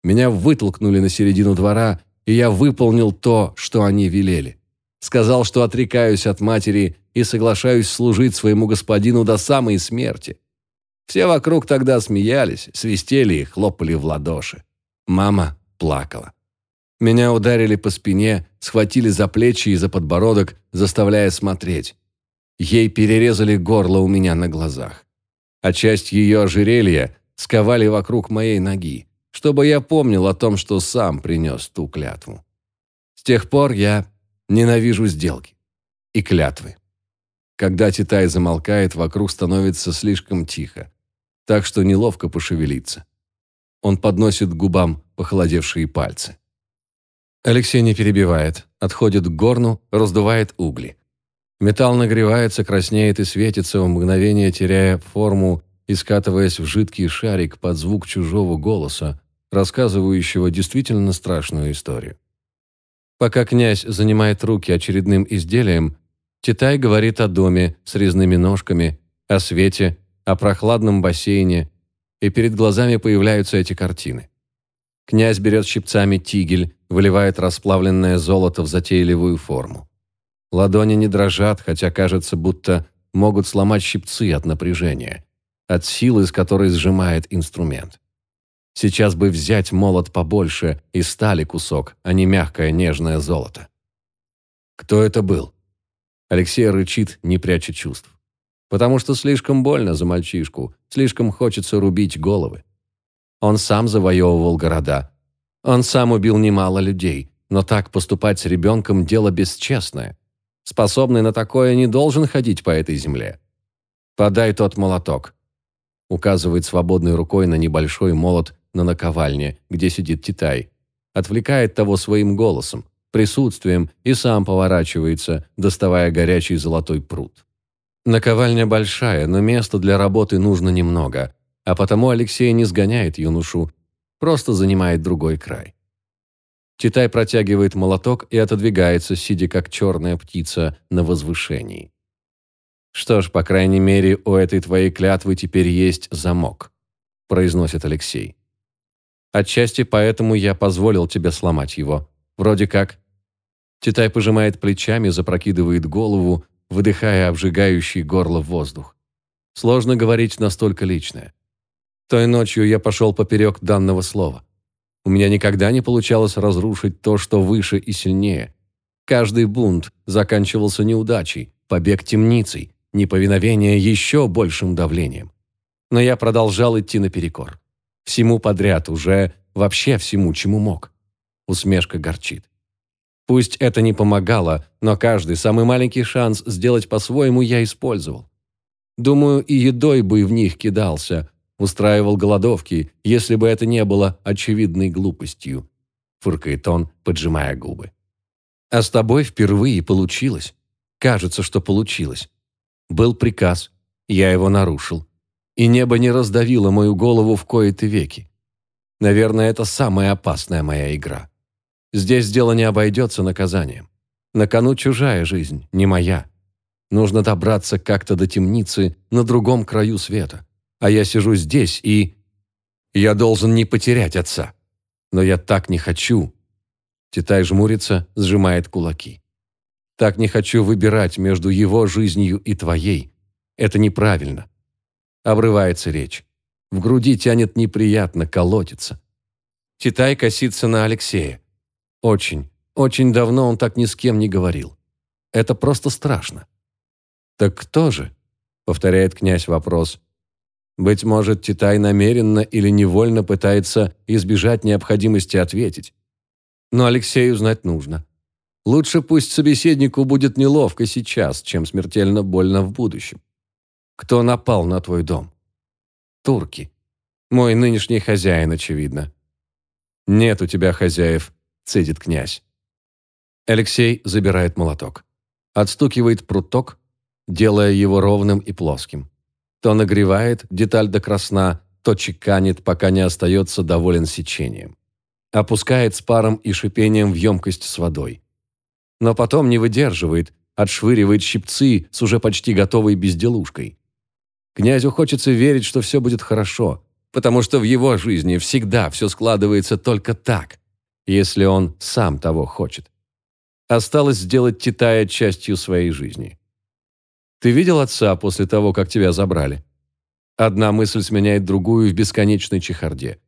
Меня вытолкнули на середину двора, и я выполнил то, что они велели. Сказал, что отрекаюсь от матери и соглашаюсь служить своему господину до самой смерти. Все вокруг тогда смеялись, свистели и хлопали в ладоши. Мама плакала. Меня ударили по спине, схватили за плечи и за подбородок, заставляя смотреть. Ей перерезали горло у меня на глазах. А часть ее ожерелья сковали вокруг моей ноги, чтобы я помнил о том, что сам принес ту клятву. С тех пор я ненавижу сделки и клятвы. Когда Титай замолкает, вокруг становится слишком тихо, так что неловко пошевелиться. Он подносит к губам похолодевшие пальцы. Алексей не перебивает, отходит к горну, раздувает угли. Металл нагревается, краснеет и светится, в мгновение теряя форму и скатываясь в жидкий шарик под звук чужого голоса, рассказывающего действительно страшную историю. Пока князь занимает руки очередным изделием, Титай говорит о доме с резными ножками, о свете, о прохладном бассейне, и перед глазами появляются эти картины. Князь берет щипцами тигель, выливает расплавленное золото в затейливую форму. Ладони не дрожат, хотя кажется, будто могут сломать щипцы от напряжения, от силы, с которой сжимает инструмент. Сейчас бы взять молот побольше и стали кусок, а не мягкое нежное золото. Кто это был? Алексей рычит, не пряча чувств. Потому что слишком больно за мальчишку, слишком хочется рубить головы. Он сам завоевывал города. Он сам убил немало людей, но так поступать с ребенком – дело бесчестное. Способный на такое не должен ходить по этой земле. «Подай тот молоток», – указывает свободной рукой на небольшой молот на наковальне, где сидит Титай. Отвлекает того своим голосом, присутствием и сам поворачивается, доставая горячий золотой пруд. Наковальня большая, но места для работы нужно немного, а потому Алексей не сгоняет юношу, просто занимает другой край. Титай протягивает молоток и отодвигается, сидя как черная птица на возвышении. «Что ж, по крайней мере, у этой твоей клятвы теперь есть замок», произносит Алексей. «Отчасти поэтому я позволил тебе сломать его. Вроде как...» Титай пожимает плечами, запрокидывает голову, выдыхая обжигающий горло воздух. Сложно говорить настолько личное. Той ночью я пошел поперек данного слова. У меня никогда не получалось разрушить то, что выше и сильнее. Каждый бунт заканчивался неудачей, побег темницей, неповиновение еще большим давлением. Но я продолжал идти наперекор. Всему подряд, уже вообще всему, чему мог. Усмешка горчит. Пусть это не помогало, но каждый самый маленький шанс сделать по-своему я использовал. Думаю, и едой бы в них кидался, устраивал голодовки, если бы это не было очевидной глупостью», – фыркает он, поджимая губы. «А с тобой впервые получилось. Кажется, что получилось. Был приказ, я его нарушил. И небо не раздавило мою голову в кои-то веки. Наверное, это самая опасная моя игра. Здесь дело не обойдется наказанием. На кону чужая жизнь, не моя. Нужно добраться как-то до темницы на другом краю света а я сижу здесь и... Я должен не потерять отца. Но я так не хочу. Титай жмурится, сжимает кулаки. Так не хочу выбирать между его жизнью и твоей. Это неправильно. Обрывается речь. В груди тянет неприятно, колотится. Титай косится на Алексея. Очень, очень давно он так ни с кем не говорил. Это просто страшно. «Так кто же?» — повторяет князь вопрос, быть может, Титай намеренно или невольно пытается избежать необходимости ответить. Но Алексею знать нужно. Лучше пусть собеседнику будет неловко сейчас, чем смертельно больно в будущем. Кто напал на твой дом? Турки. Мой нынешний хозяин, очевидно. Нет у тебя хозяев, цедит князь. Алексей забирает молоток. Отстукивает пруток, делая его ровным и плоским. То нагревает деталь до красна, то чеканит, пока не остается доволен сечением. Опускает с паром и шипением в емкость с водой. Но потом не выдерживает, отшвыривает щипцы с уже почти готовой безделушкой. Князю хочется верить, что все будет хорошо, потому что в его жизни всегда все складывается только так, если он сам того хочет. Осталось сделать Титая частью своей жизни. Ты видел отца после того, как тебя забрали? Одна мысль сменяет другую в бесконечной чехарде.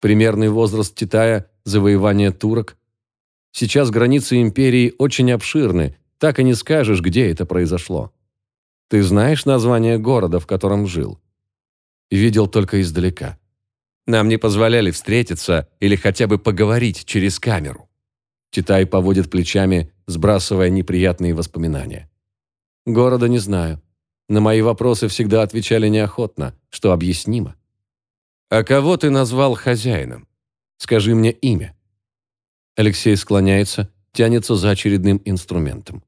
Примерный возраст Титая, завоевание турок. Сейчас границы империи очень обширны, так и не скажешь, где это произошло. Ты знаешь название города, в котором жил? Видел только издалека. Нам не позволяли встретиться или хотя бы поговорить через камеру. Титай поводит плечами, сбрасывая неприятные воспоминания. Города не знаю. На мои вопросы всегда отвечали неохотно, что объяснимо. «А кого ты назвал хозяином? Скажи мне имя». Алексей склоняется, тянется за очередным инструментом.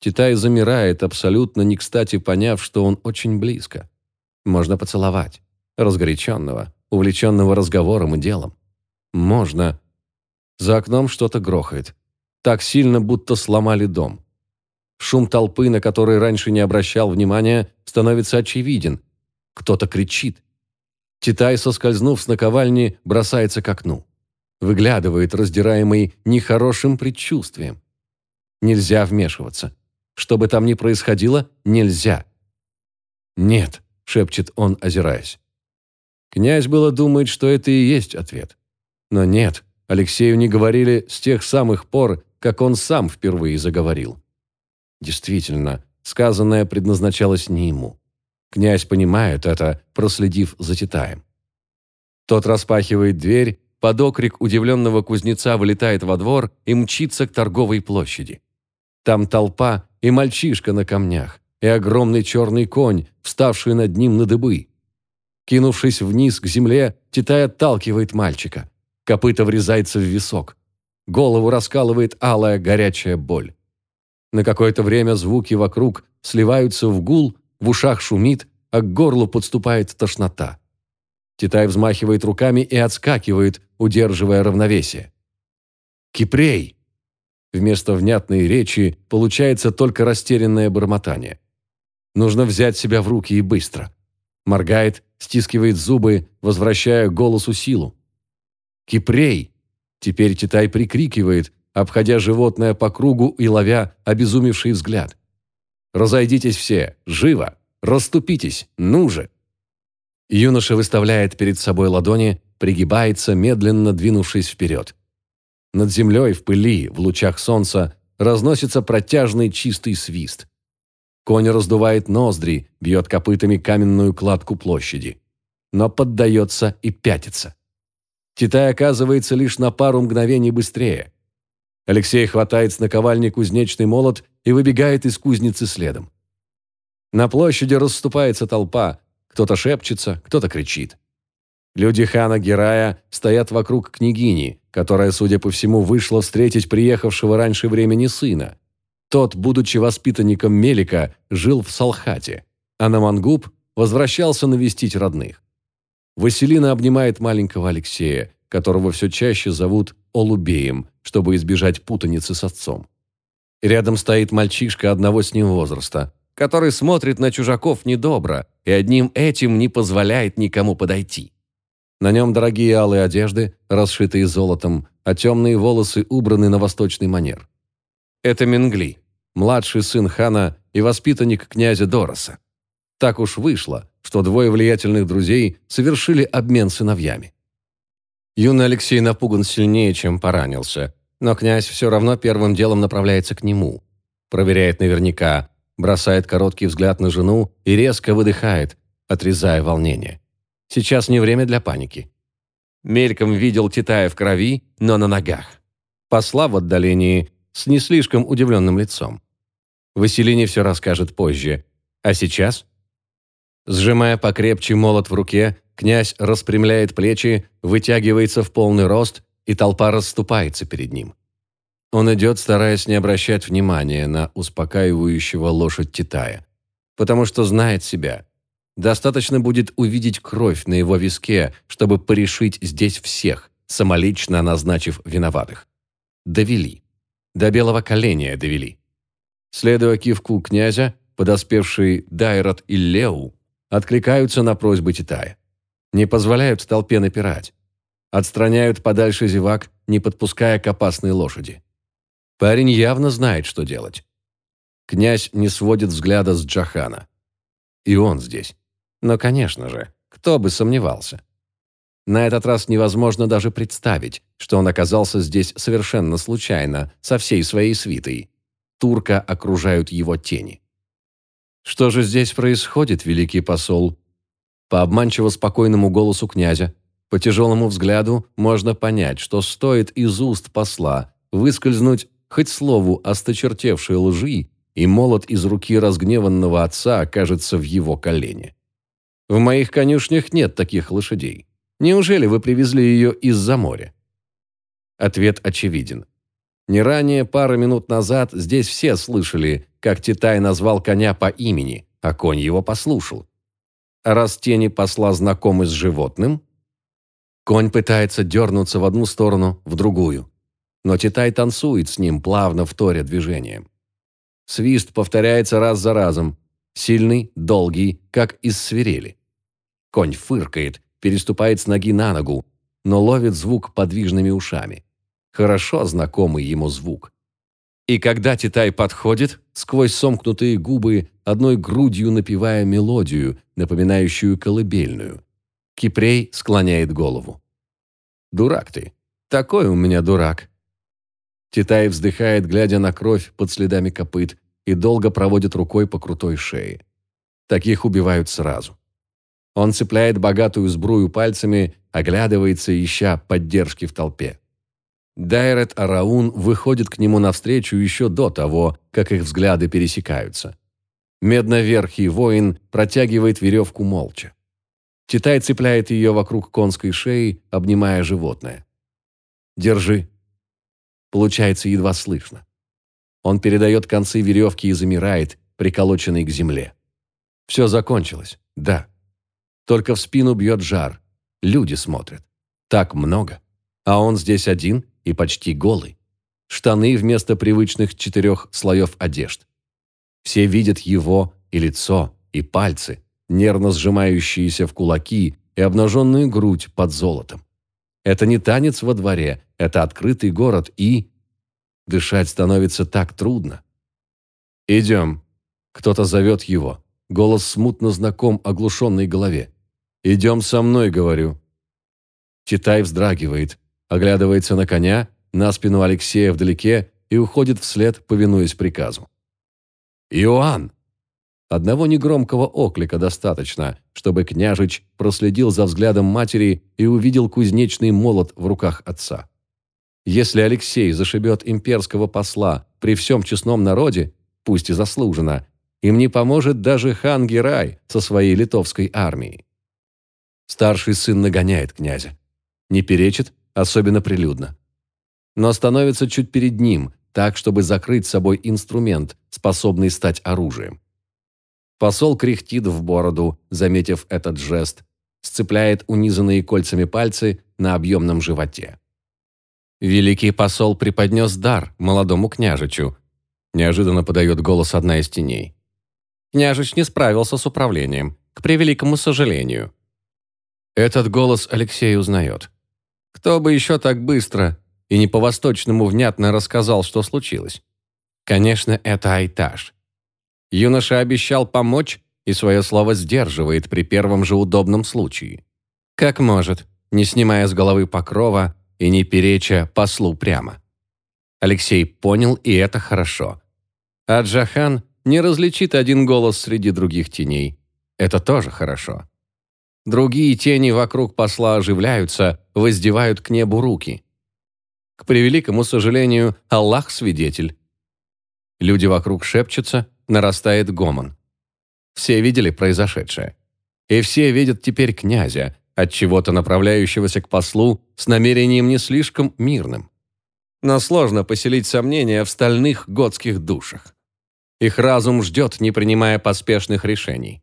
Титай замирает, абсолютно не кстати поняв, что он очень близко. Можно поцеловать. Разгоряченного, увлеченного разговором и делом. Можно. За окном что-то грохает. Так сильно, будто сломали дом. Шум толпы, на который раньше не обращал внимания, становится очевиден. Кто-то кричит. Титай, соскользнув с наковальни, бросается к окну. Выглядывает, раздираемый нехорошим предчувствием. Нельзя вмешиваться. Что бы там ни происходило, нельзя. «Нет», — шепчет он, озираясь. Князь было думает, что это и есть ответ. Но нет, Алексею не говорили с тех самых пор, как он сам впервые заговорил. Действительно, сказанное предназначалось не ему. Князь понимает это, проследив за Титаем. Тот распахивает дверь, под окрик удивленного кузнеца вылетает во двор и мчится к торговой площади. Там толпа и мальчишка на камнях, и огромный черный конь, вставший над ним на дыбы. Кинувшись вниз к земле, Титай отталкивает мальчика. Копыта врезается в висок. Голову раскалывает алая горячая боль. На какое-то время звуки вокруг сливаются в гул, в ушах шумит, а к горлу подступает тошнота. Титай взмахивает руками и отскакивает, удерживая равновесие. «Кипрей!» Вместо внятной речи получается только растерянное бормотание. Нужно взять себя в руки и быстро. Моргает, стискивает зубы, возвращая голосу силу. «Кипрей!» Теперь Титай прикрикивает, обходя животное по кругу и ловя обезумевший взгляд. «Разойдитесь все! Живо! Раступитесь! Ну же!» Юноша выставляет перед собой ладони, пригибается, медленно двинувшись вперед. Над землей в пыли, в лучах солнца, разносится протяжный чистый свист. Конь раздувает ноздри, бьет копытами каменную кладку площади. Но поддается и пятится. Титай оказывается лишь на пару мгновений быстрее. Алексей хватает с наковальни кузнечный молот и выбегает из кузницы следом. На площади расступается толпа, кто-то шепчется, кто-то кричит. Люди хана Герая стоят вокруг княгини, которая, судя по всему, вышла встретить приехавшего раньше времени сына. Тот, будучи воспитанником Мелика, жил в Салхате, а на Мангуб возвращался навестить родных. Василина обнимает маленького Алексея, которого все чаще зовут Олубеем, чтобы избежать путаницы с отцом. Рядом стоит мальчишка одного с ним возраста, который смотрит на чужаков недобро и одним этим не позволяет никому подойти. На нем дорогие алые одежды, расшитые золотом, а темные волосы убраны на восточный манер. Это Менгли, младший сын хана и воспитанник князя Дороса. Так уж вышло, что двое влиятельных друзей совершили обмен сыновьями. Юный Алексей напуган сильнее, чем поранился, но князь все равно первым делом направляется к нему. Проверяет наверняка, бросает короткий взгляд на жену и резко выдыхает, отрезая волнение. Сейчас не время для паники. Мельком видел Титая в крови, но на ногах. Посла в отдалении с не слишком удивленным лицом. Василине все расскажет позже. А сейчас? Сжимая покрепче молот в руке, князь распрямляет плечи, вытягивается в полный рост, и толпа расступается перед ним. Он идет, стараясь не обращать внимания на успокаивающего лошадь Титая, потому что знает себя – Достаточно будет увидеть кровь на его виске, чтобы порешить здесь всех, самолично назначив виноватых. Довели. До белого коленя довели. Следуя кивку князя, подоспевший Дайрат и Леу откликаются на просьбы Титая. Не позволяют толпе напирать. Отстраняют подальше зевак, не подпуская к опасной лошади. Парень явно знает, что делать. Князь не сводит взгляда с Джахана. И он здесь. Но, конечно же, кто бы сомневался. На этот раз невозможно даже представить, что он оказался здесь совершенно случайно, со всей своей свитой. Турка окружают его тени. «Что же здесь происходит, великий посол?» По обманчиво спокойному голосу князя, по тяжелому взгляду можно понять, что стоит из уст посла выскользнуть хоть слову осточертевшей лжи, и молот из руки разгневанного отца окажется в его колене. В моих конюшнях нет таких лошадей. Неужели вы привезли ее из-за моря? Ответ очевиден. Не ранее, пары минут назад, здесь все слышали, как Титай назвал коня по имени, а конь его послушал. А раз тени посла знакомы с животным, конь пытается дернуться в одну сторону, в другую. Но Титай танцует с ним, плавно вторя движением. Свист повторяется раз за разом, сильный, долгий, как из свирели. Конь фыркает, переступает с ноги на ногу, но ловит звук подвижными ушами хорошо знакомый ему звук. И когда Титай подходит, сквозь сомкнутые губы, одной грудью напевая мелодию, напоминающую колыбельную, Кипрей склоняет голову. «Дурак ты! Такой у меня дурак!» Титай вздыхает, глядя на кровь под следами копыт, и долго проводит рукой по крутой шее. Таких убивают сразу. Он цепляет богатую сбрую пальцами, оглядывается, ища поддержки в толпе. Дайрет Араун выходит к нему навстречу еще до того, как их взгляды пересекаются. Медноверхий воин протягивает веревку молча. Титай цепляет ее вокруг конской шеи, обнимая животное. «Держи». Получается едва слышно. Он передает концы веревки и замирает, приколоченный к земле. Все закончилось, да. Только в спину бьет жар. Люди смотрят. Так много. А он здесь один и почти голый. Штаны вместо привычных четырех слоев одежд. Все видят его и лицо, и пальцы, нервно сжимающиеся в кулаки и обнаженную грудь под золотом. Это не танец во дворе, это открытый город и... Дышать становится так трудно. «Идем». Кто-то зовет его. Голос смутно знаком оглушенной голове. «Идем со мной», — говорю. Читай вздрагивает, оглядывается на коня, на спину Алексея вдалеке и уходит вслед, повинуясь приказу. «Иоанн!» Одного негромкого оклика достаточно, чтобы княжич проследил за взглядом матери и увидел кузнечный молот в руках отца. Если Алексей зашибет имперского посла при всем честном народе, пусть и заслуженно, им не поможет даже хан Герай со своей литовской армией. Старший сын нагоняет князя. Не перечит, особенно прилюдно. Но становится чуть перед ним, так, чтобы закрыть собой инструмент, способный стать оружием. Посол кряхтит в бороду, заметив этот жест, сцепляет унизанные кольцами пальцы на объемном животе. Великий посол преподнес дар молодому княжичу. Неожиданно подает голос одна из теней. Княжич не справился с управлением, к превеликому сожалению. Этот голос Алексей узнает. Кто бы еще так быстро и не по-восточному внятно рассказал, что случилось? Конечно, это Айтаж. Юноша обещал помочь и свое слово сдерживает при первом же удобном случае. Как может, не снимая с головы покрова и не переча послу прямо. Алексей понял, и это хорошо. А Джахан не различит один голос среди других теней. Это тоже хорошо. Другие тени вокруг посла оживляются, воздевают к небу руки. К превеликому сожалению, Аллах свидетель. Люди вокруг шепчутся, нарастает гомон. Все видели произошедшее. И все видят теперь князя, от чего-то направляющегося к послу с намерением не слишком мирным. Но сложно поселить сомнения в стальных готских душах. Их разум ждет, не принимая поспешных решений.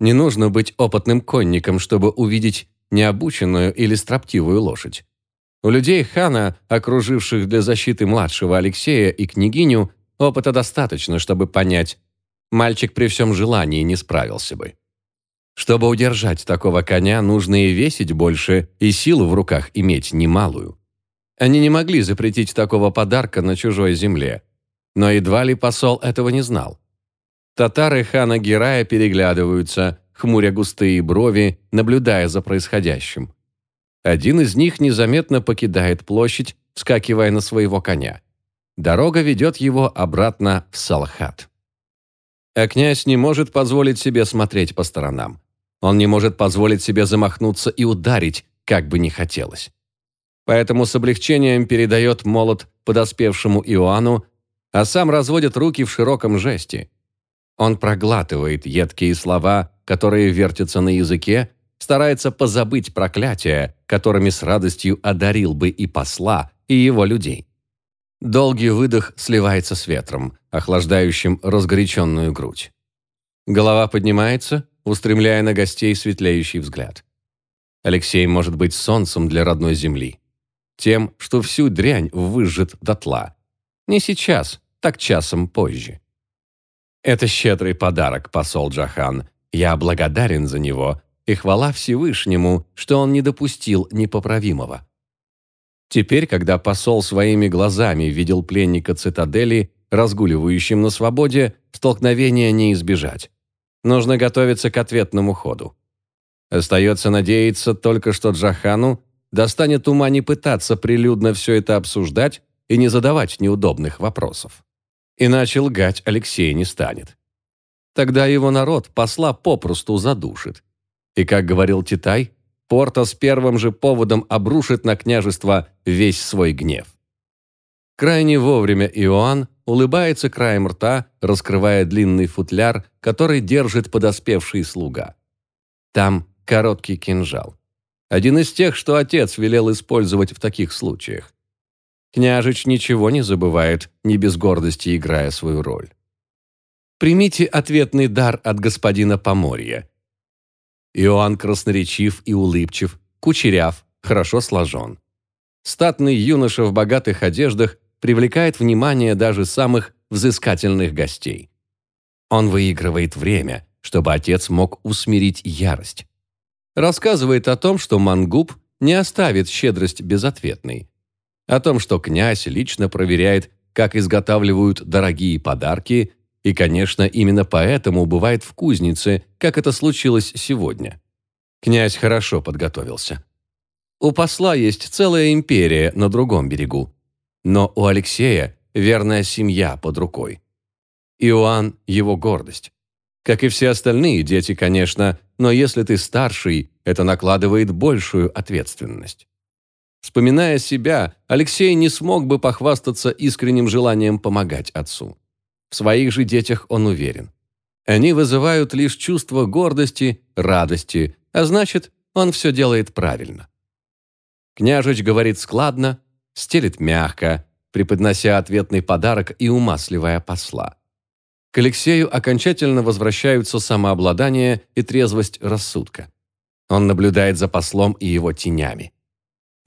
Не нужно быть опытным конником, чтобы увидеть необученную или строптивую лошадь. У людей хана, окруживших для защиты младшего Алексея и княгиню, опыта достаточно, чтобы понять, мальчик при всем желании не справился бы. Чтобы удержать такого коня, нужно и весить больше, и силу в руках иметь немалую. Они не могли запретить такого подарка на чужой земле. Но едва ли посол этого не знал. Татары хана Герая переглядываются, хмуря густые брови, наблюдая за происходящим. Один из них незаметно покидает площадь, вскакивая на своего коня. Дорога ведет его обратно в Салхат. А князь не может позволить себе смотреть по сторонам. Он не может позволить себе замахнуться и ударить, как бы ни хотелось. Поэтому с облегчением передает молот подоспевшему Иоанну, а сам разводит руки в широком жесте – он проглатывает едкие слова, которые вертятся на языке, старается позабыть проклятия, которыми с радостью одарил бы и посла, и его людей. Долгий выдох сливается с ветром, охлаждающим разгоряченную грудь. Голова поднимается, устремляя на гостей светлеющий взгляд. Алексей может быть солнцем для родной земли. Тем, что всю дрянь выжжет дотла. Не сейчас, так часом позже. Это щедрый подарок, посол Джахан. Я благодарен за него, и хвала Всевышнему, что он не допустил непоправимого. Теперь, когда посол своими глазами видел пленника цитадели, разгуливающим на свободе, столкновения не избежать. Нужно готовиться к ответному ходу. Остается надеяться только, что Джахану достанет ума не пытаться прилюдно все это обсуждать и не задавать неудобных вопросов. Иначе лгать Алексей не станет. Тогда его народ посла попросту задушит. И, как говорил Титай, Порта с первым же поводом обрушит на княжество весь свой гнев. Крайне вовремя Иоанн улыбается краем рта, раскрывая длинный футляр, который держит подоспевший слуга. Там короткий кинжал. Один из тех, что отец велел использовать в таких случаях. Княжич ничего не забывает, не без гордости играя свою роль. Примите ответный дар от господина Поморья. Иоанн красноречив и улыбчив, кучеряв, хорошо сложен. Статный юноша в богатых одеждах привлекает внимание даже самых взыскательных гостей. Он выигрывает время, чтобы отец мог усмирить ярость рассказывает о том, что Мангуб не оставит щедрость безответной, о том, что князь лично проверяет, как изготавливают дорогие подарки, и, конечно, именно поэтому бывает в кузнице, как это случилось сегодня. Князь хорошо подготовился. У посла есть целая империя на другом берегу, но у Алексея верная семья под рукой. Иоанн – его гордость. Как и все остальные дети, конечно, но если ты старший, это накладывает большую ответственность. Вспоминая себя, Алексей не смог бы похвастаться искренним желанием помогать отцу. В своих же детях он уверен. Они вызывают лишь чувство гордости, радости, а значит, он все делает правильно. Княжич говорит складно, стелит мягко, преподнося ответный подарок и умасливая посла. К Алексею окончательно возвращаются самообладание и трезвость рассудка. Он наблюдает за послом и его тенями.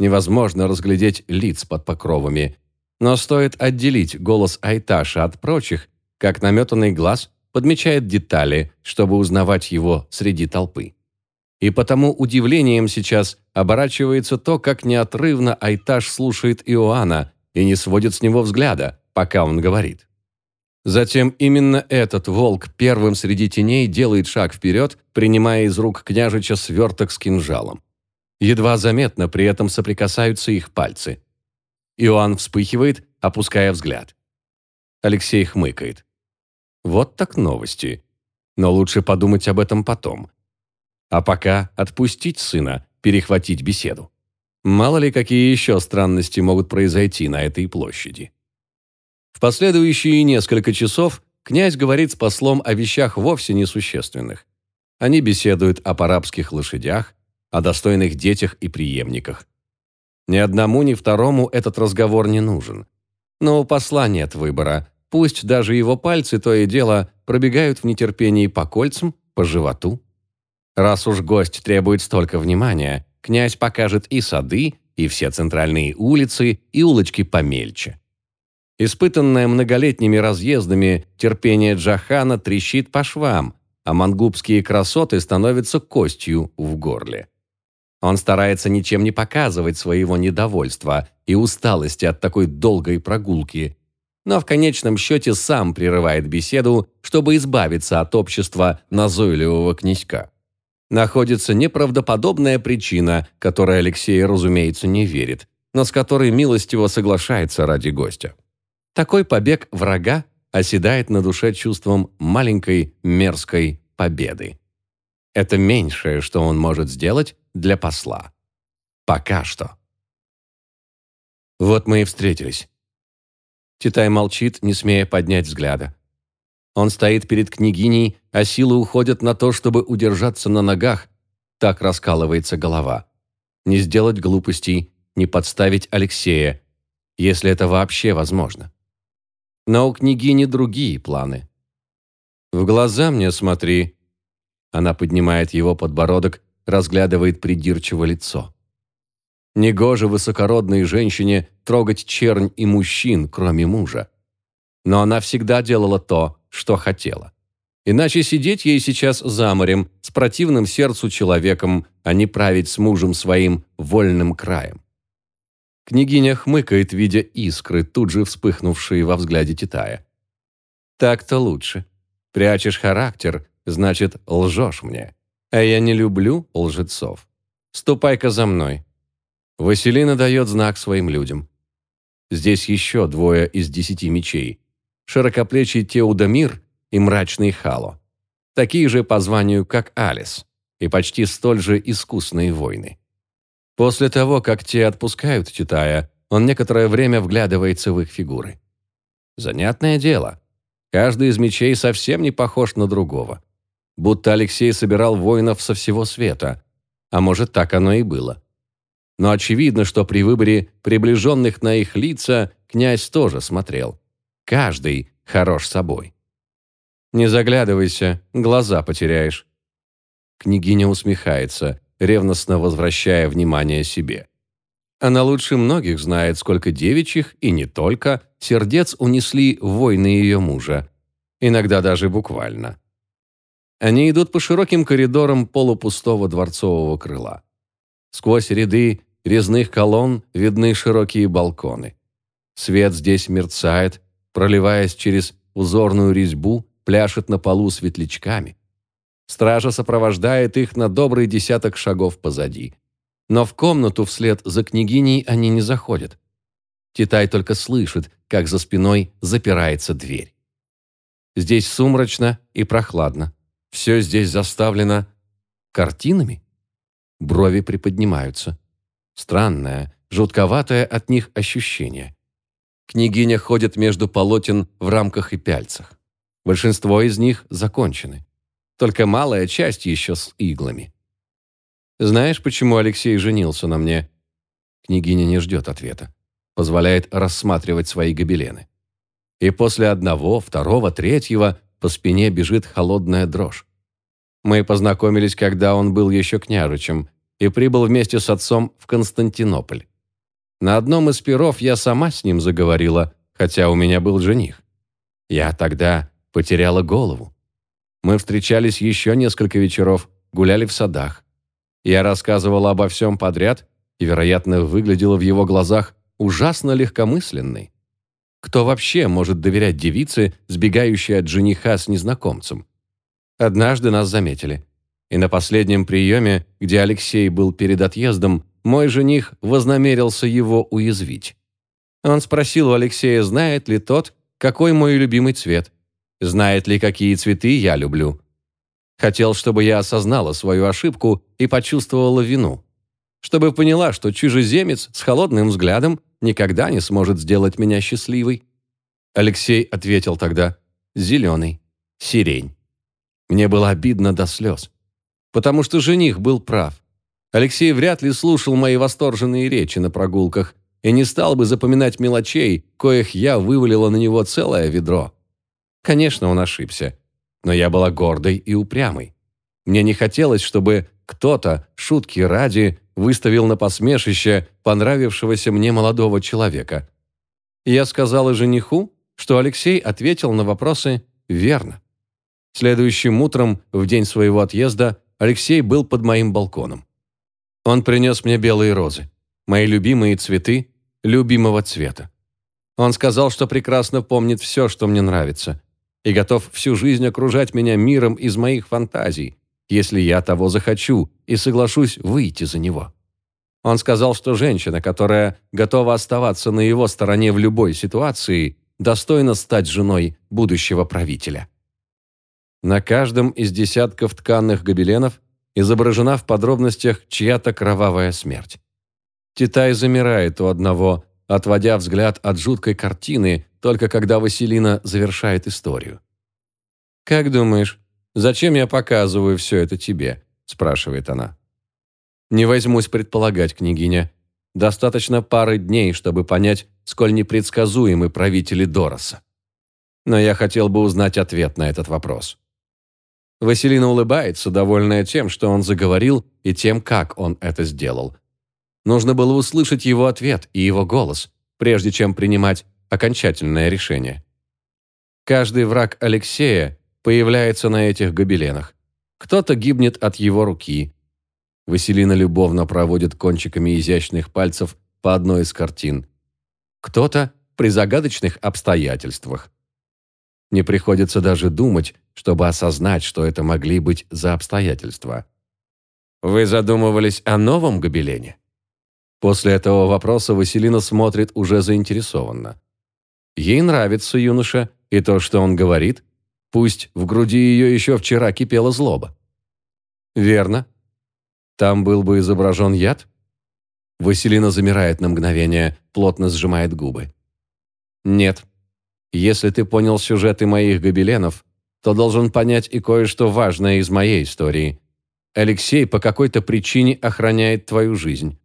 Невозможно разглядеть лиц под покровами, но стоит отделить голос Айташа от прочих, как наметанный глаз подмечает детали, чтобы узнавать его среди толпы. И потому удивлением сейчас оборачивается то, как неотрывно Айташ слушает Иоанна и не сводит с него взгляда, пока он говорит. Затем именно этот волк первым среди теней делает шаг вперед, принимая из рук княжича сверток с кинжалом. Едва заметно при этом соприкасаются их пальцы. Иоанн вспыхивает, опуская взгляд. Алексей хмыкает. Вот так новости. Но лучше подумать об этом потом. А пока отпустить сына, перехватить беседу. Мало ли, какие еще странности могут произойти на этой площади. В последующие несколько часов князь говорит с послом о вещах вовсе несущественных. Они беседуют о арабских лошадях, о достойных детях и преемниках. Ни одному, ни второму этот разговор не нужен. Но у посла нет выбора. Пусть даже его пальцы то и дело пробегают в нетерпении по кольцам, по животу. Раз уж гость требует столько внимания, князь покажет и сады, и все центральные улицы, и улочки помельче. Испытанное многолетними разъездами, терпение Джахана трещит по швам, а мангубские красоты становятся костью в горле. Он старается ничем не показывать своего недовольства и усталости от такой долгой прогулки, но в конечном счете сам прерывает беседу, чтобы избавиться от общества назойливого князька. Находится неправдоподобная причина, которой Алексей, разумеется, не верит, но с которой милостиво соглашается ради гостя. Такой побег врага оседает на душе чувством маленькой мерзкой победы. Это меньшее, что он может сделать для посла. Пока что. Вот мы и встретились. Титай молчит, не смея поднять взгляда. Он стоит перед княгиней, а силы уходят на то, чтобы удержаться на ногах, так раскалывается голова. Не сделать глупостей, не подставить Алексея, если это вообще возможно. Но у княгини другие планы. «В глаза мне смотри». Она поднимает его подбородок, разглядывает придирчиво лицо. Негоже высокородной женщине трогать чернь и мужчин, кроме мужа. Но она всегда делала то, что хотела. Иначе сидеть ей сейчас за морем, с противным сердцу человеком, а не править с мужем своим вольным краем. Княгиня хмыкает, видя искры, тут же вспыхнувшие во взгляде Титая. «Так-то лучше. Прячешь характер, значит, лжешь мне. А я не люблю лжецов. Ступай-ка за мной». Василина дает знак своим людям. Здесь еще двое из десяти мечей. Широкоплечий Теудамир и мрачный Хало. Такие же по званию, как Алис, и почти столь же искусные воины. После того, как те отпускают Титая, он некоторое время вглядывается в их фигуры. Занятное дело. Каждый из мечей совсем не похож на другого. Будто Алексей собирал воинов со всего света. А может, так оно и было. Но очевидно, что при выборе приближенных на их лица князь тоже смотрел. Каждый хорош собой. «Не заглядывайся, глаза потеряешь». Княгиня усмехается, ревностно возвращая внимание себе. Она лучше многих знает, сколько девичьих, и не только, сердец унесли войны ее мужа. Иногда даже буквально. Они идут по широким коридорам полупустого дворцового крыла. Сквозь ряды резных колонн видны широкие балконы. Свет здесь мерцает, проливаясь через узорную резьбу пляшет на полу светлячками. Стража сопровождает их на добрый десяток шагов позади. Но в комнату вслед за княгиней они не заходят. Титай только слышит, как за спиной запирается дверь. Здесь сумрачно и прохладно. Все здесь заставлено картинами. Брови приподнимаются. Странное, жутковатое от них ощущение. Княгиня ходит между полотен в рамках и пяльцах. Большинство из них закончены. Только малая часть еще с иглами. Знаешь, почему Алексей женился на мне? Княгиня не ждет ответа. Позволяет рассматривать свои гобелены. И после одного, второго, третьего по спине бежит холодная дрожь. Мы познакомились, когда он был еще княжичем, и прибыл вместе с отцом в Константинополь. На одном из перов я сама с ним заговорила, хотя у меня был жених. Я тогда потеряла голову. Мы встречались еще несколько вечеров, гуляли в садах. Я рассказывала обо всем подряд и, вероятно, выглядела в его глазах ужасно легкомысленной. Кто вообще может доверять девице, сбегающей от жениха с незнакомцем? Однажды нас заметили. И на последнем приеме, где Алексей был перед отъездом, мой жених вознамерился его уязвить. Он спросил у Алексея, знает ли тот, какой мой любимый цвет знает ли, какие цветы я люблю. Хотел, чтобы я осознала свою ошибку и почувствовала вину. Чтобы поняла, что чужеземец с холодным взглядом никогда не сможет сделать меня счастливой. Алексей ответил тогда «Зеленый, сирень». Мне было обидно до слез. Потому что жених был прав. Алексей вряд ли слушал мои восторженные речи на прогулках и не стал бы запоминать мелочей, коих я вывалила на него целое ведро. Конечно, он ошибся. Но я была гордой и упрямой. Мне не хотелось, чтобы кто-то, шутки ради, выставил на посмешище понравившегося мне молодого человека. Я сказала жениху, что Алексей ответил на вопросы верно. Следующим утром, в день своего отъезда, Алексей был под моим балконом. Он принес мне белые розы, мои любимые цветы любимого цвета. Он сказал, что прекрасно помнит все, что мне нравится, и готов всю жизнь окружать меня миром из моих фантазий, если я того захочу и соглашусь выйти за него. Он сказал, что женщина, которая готова оставаться на его стороне в любой ситуации, достойна стать женой будущего правителя. На каждом из десятков тканных гобеленов изображена в подробностях чья-то кровавая смерть. Титай замирает у одного, отводя взгляд от жуткой картины, только когда Василина завершает историю. «Как думаешь, зачем я показываю все это тебе?» – спрашивает она. Не возьмусь предполагать, княгиня. Достаточно пары дней, чтобы понять, сколь непредсказуемы правители Дороса. Но я хотел бы узнать ответ на этот вопрос. Василина улыбается, довольная тем, что он заговорил, и тем, как он это сделал. Нужно было услышать его ответ и его голос, прежде чем принимать окончательное решение. Каждый враг Алексея появляется на этих гобеленах. Кто-то гибнет от его руки. Василина любовно проводит кончиками изящных пальцев по одной из картин. Кто-то при загадочных обстоятельствах. Не приходится даже думать, чтобы осознать, что это могли быть за обстоятельства. Вы задумывались о новом гобелене? После этого вопроса Василина смотрит уже заинтересованно. Ей нравится юноша и то, что он говорит, пусть в груди ее еще вчера кипела злоба. Верно. Там был бы изображен яд? Василина замирает на мгновение, плотно сжимает губы. Нет. Если ты понял сюжеты моих гобеленов, то должен понять и кое-что важное из моей истории. Алексей по какой-то причине охраняет твою жизнь.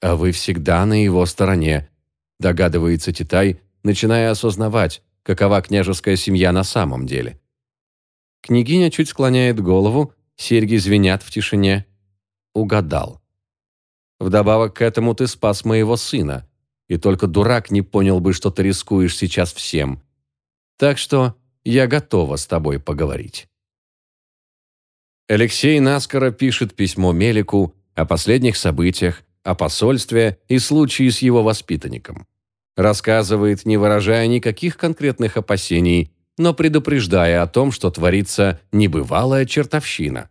А вы всегда на его стороне, догадывается Титай, начиная осознавать, какова княжеская семья на самом деле. Княгиня чуть склоняет голову, серьги звенят в тишине. Угадал. Вдобавок к этому ты спас моего сына, и только дурак не понял бы, что ты рискуешь сейчас всем. Так что я готова с тобой поговорить. Алексей наскоро пишет письмо Мелику о последних событиях, о посольстве и случае с его воспитанником. Рассказывает, не выражая никаких конкретных опасений, но предупреждая о том, что творится небывалая чертовщина.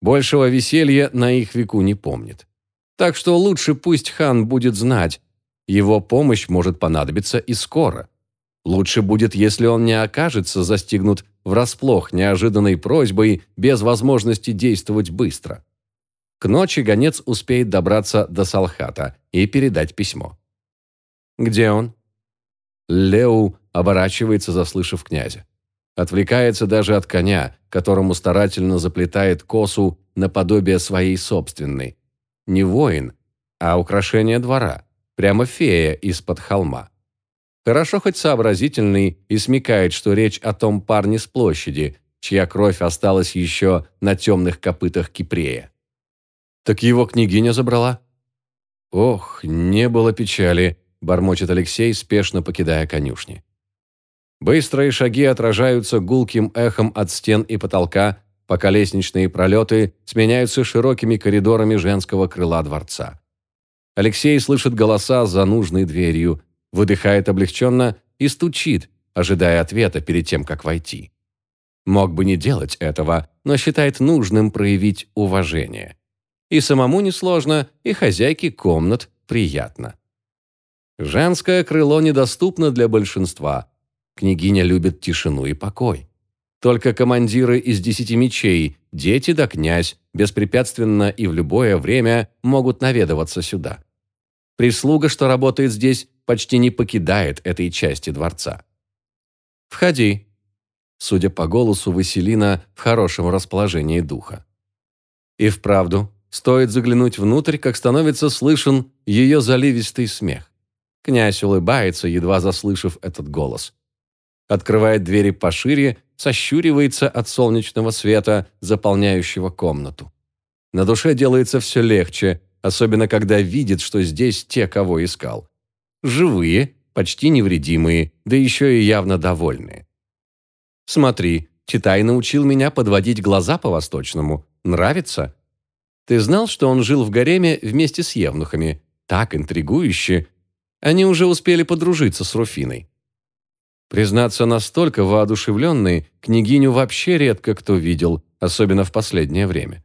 Большего веселья на их веку не помнит. Так что лучше пусть хан будет знать, его помощь может понадобиться и скоро. Лучше будет, если он не окажется застигнут врасплох неожиданной просьбой без возможности действовать быстро. К ночи гонец успеет добраться до Салхата и передать письмо. «Где он?» Леу оборачивается, заслышав князя. Отвлекается даже от коня, которому старательно заплетает косу наподобие своей собственной. Не воин, а украшение двора, прямо фея из-под холма. Хорошо хоть сообразительный и смекает, что речь о том парне с площади, чья кровь осталась еще на темных копытах Кипрея. «Так его княгиня забрала?» «Ох, не было печали», бормочет Алексей, спешно покидая конюшни. Быстрые шаги отражаются гулким эхом от стен и потолка, пока лестничные пролеты сменяются широкими коридорами женского крыла дворца. Алексей слышит голоса за нужной дверью, выдыхает облегченно и стучит, ожидая ответа перед тем, как войти. Мог бы не делать этого, но считает нужным проявить уважение. И самому несложно, и хозяйке комнат приятно. Женское крыло недоступно для большинства. Княгиня любит тишину и покой. Только командиры из десяти мечей, дети да князь, беспрепятственно и в любое время могут наведываться сюда. Прислуга, что работает здесь, почти не покидает этой части дворца. «Входи», судя по голосу Василина, в хорошем расположении духа. И вправду, стоит заглянуть внутрь, как становится слышен ее заливистый смех. Князь улыбается, едва заслышав этот голос. Открывает двери пошире, сощуривается от солнечного света, заполняющего комнату. На душе делается все легче, особенно когда видит, что здесь те, кого искал. Живые, почти невредимые, да еще и явно довольные. «Смотри, Читай научил меня подводить глаза по-восточному. Нравится?» «Ты знал, что он жил в гареме вместе с евнухами? Так интригующе, они уже успели подружиться с Руфиной. Признаться, настолько воодушевленной княгиню вообще редко кто видел, особенно в последнее время.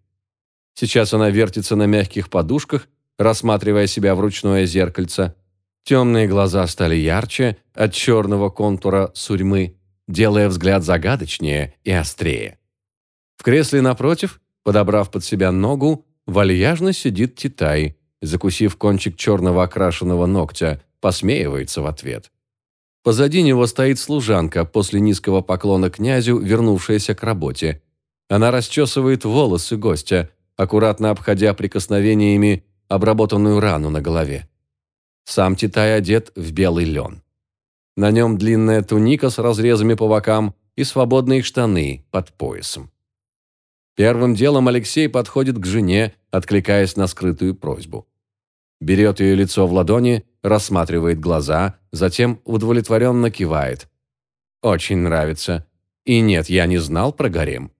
Сейчас она вертится на мягких подушках, рассматривая себя в ручное зеркальце. Темные глаза стали ярче от черного контура сурьмы, делая взгляд загадочнее и острее. В кресле напротив, подобрав под себя ногу, вальяжно сидит Титай, закусив кончик черного окрашенного ногтя, посмеивается в ответ. Позади него стоит служанка, после низкого поклона князю, вернувшаяся к работе. Она расчесывает волосы гостя, аккуратно обходя прикосновениями обработанную рану на голове. Сам Титай одет в белый лен. На нем длинная туника с разрезами по бокам и свободные штаны под поясом. Первым делом Алексей подходит к жене, откликаясь на скрытую просьбу. Берет ее лицо в ладони, рассматривает глаза, затем удовлетворенно кивает. «Очень нравится. И нет, я не знал про гарем».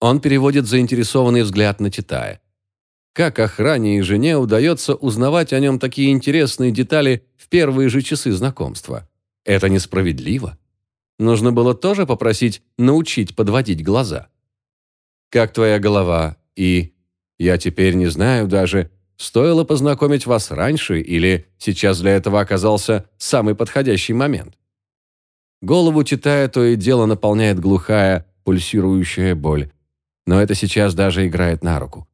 Он переводит заинтересованный взгляд на Титая. Как охране и жене удается узнавать о нем такие интересные детали в первые же часы знакомства? Это несправедливо. Нужно было тоже попросить научить подводить глаза. «Как твоя голова?» И «Я теперь не знаю даже, стоило познакомить вас раньше или сейчас для этого оказался самый подходящий момент?» Голову Титая то и дело наполняет глухая, пульсирующая боль. Но это сейчас даже играет на руку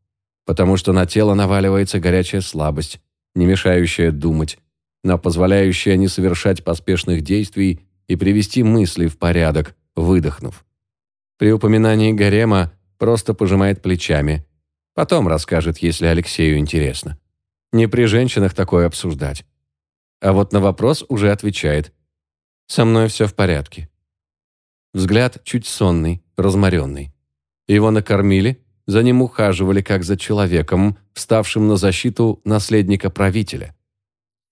потому что на тело наваливается горячая слабость, не мешающая думать, но позволяющая не совершать поспешных действий и привести мысли в порядок, выдохнув. При упоминании гарема просто пожимает плечами. Потом расскажет, если Алексею интересно. Не при женщинах такое обсуждать. А вот на вопрос уже отвечает. «Со мной все в порядке». Взгляд чуть сонный, разморенный. Его накормили, за ним ухаживали как за человеком, вставшим на защиту наследника правителя.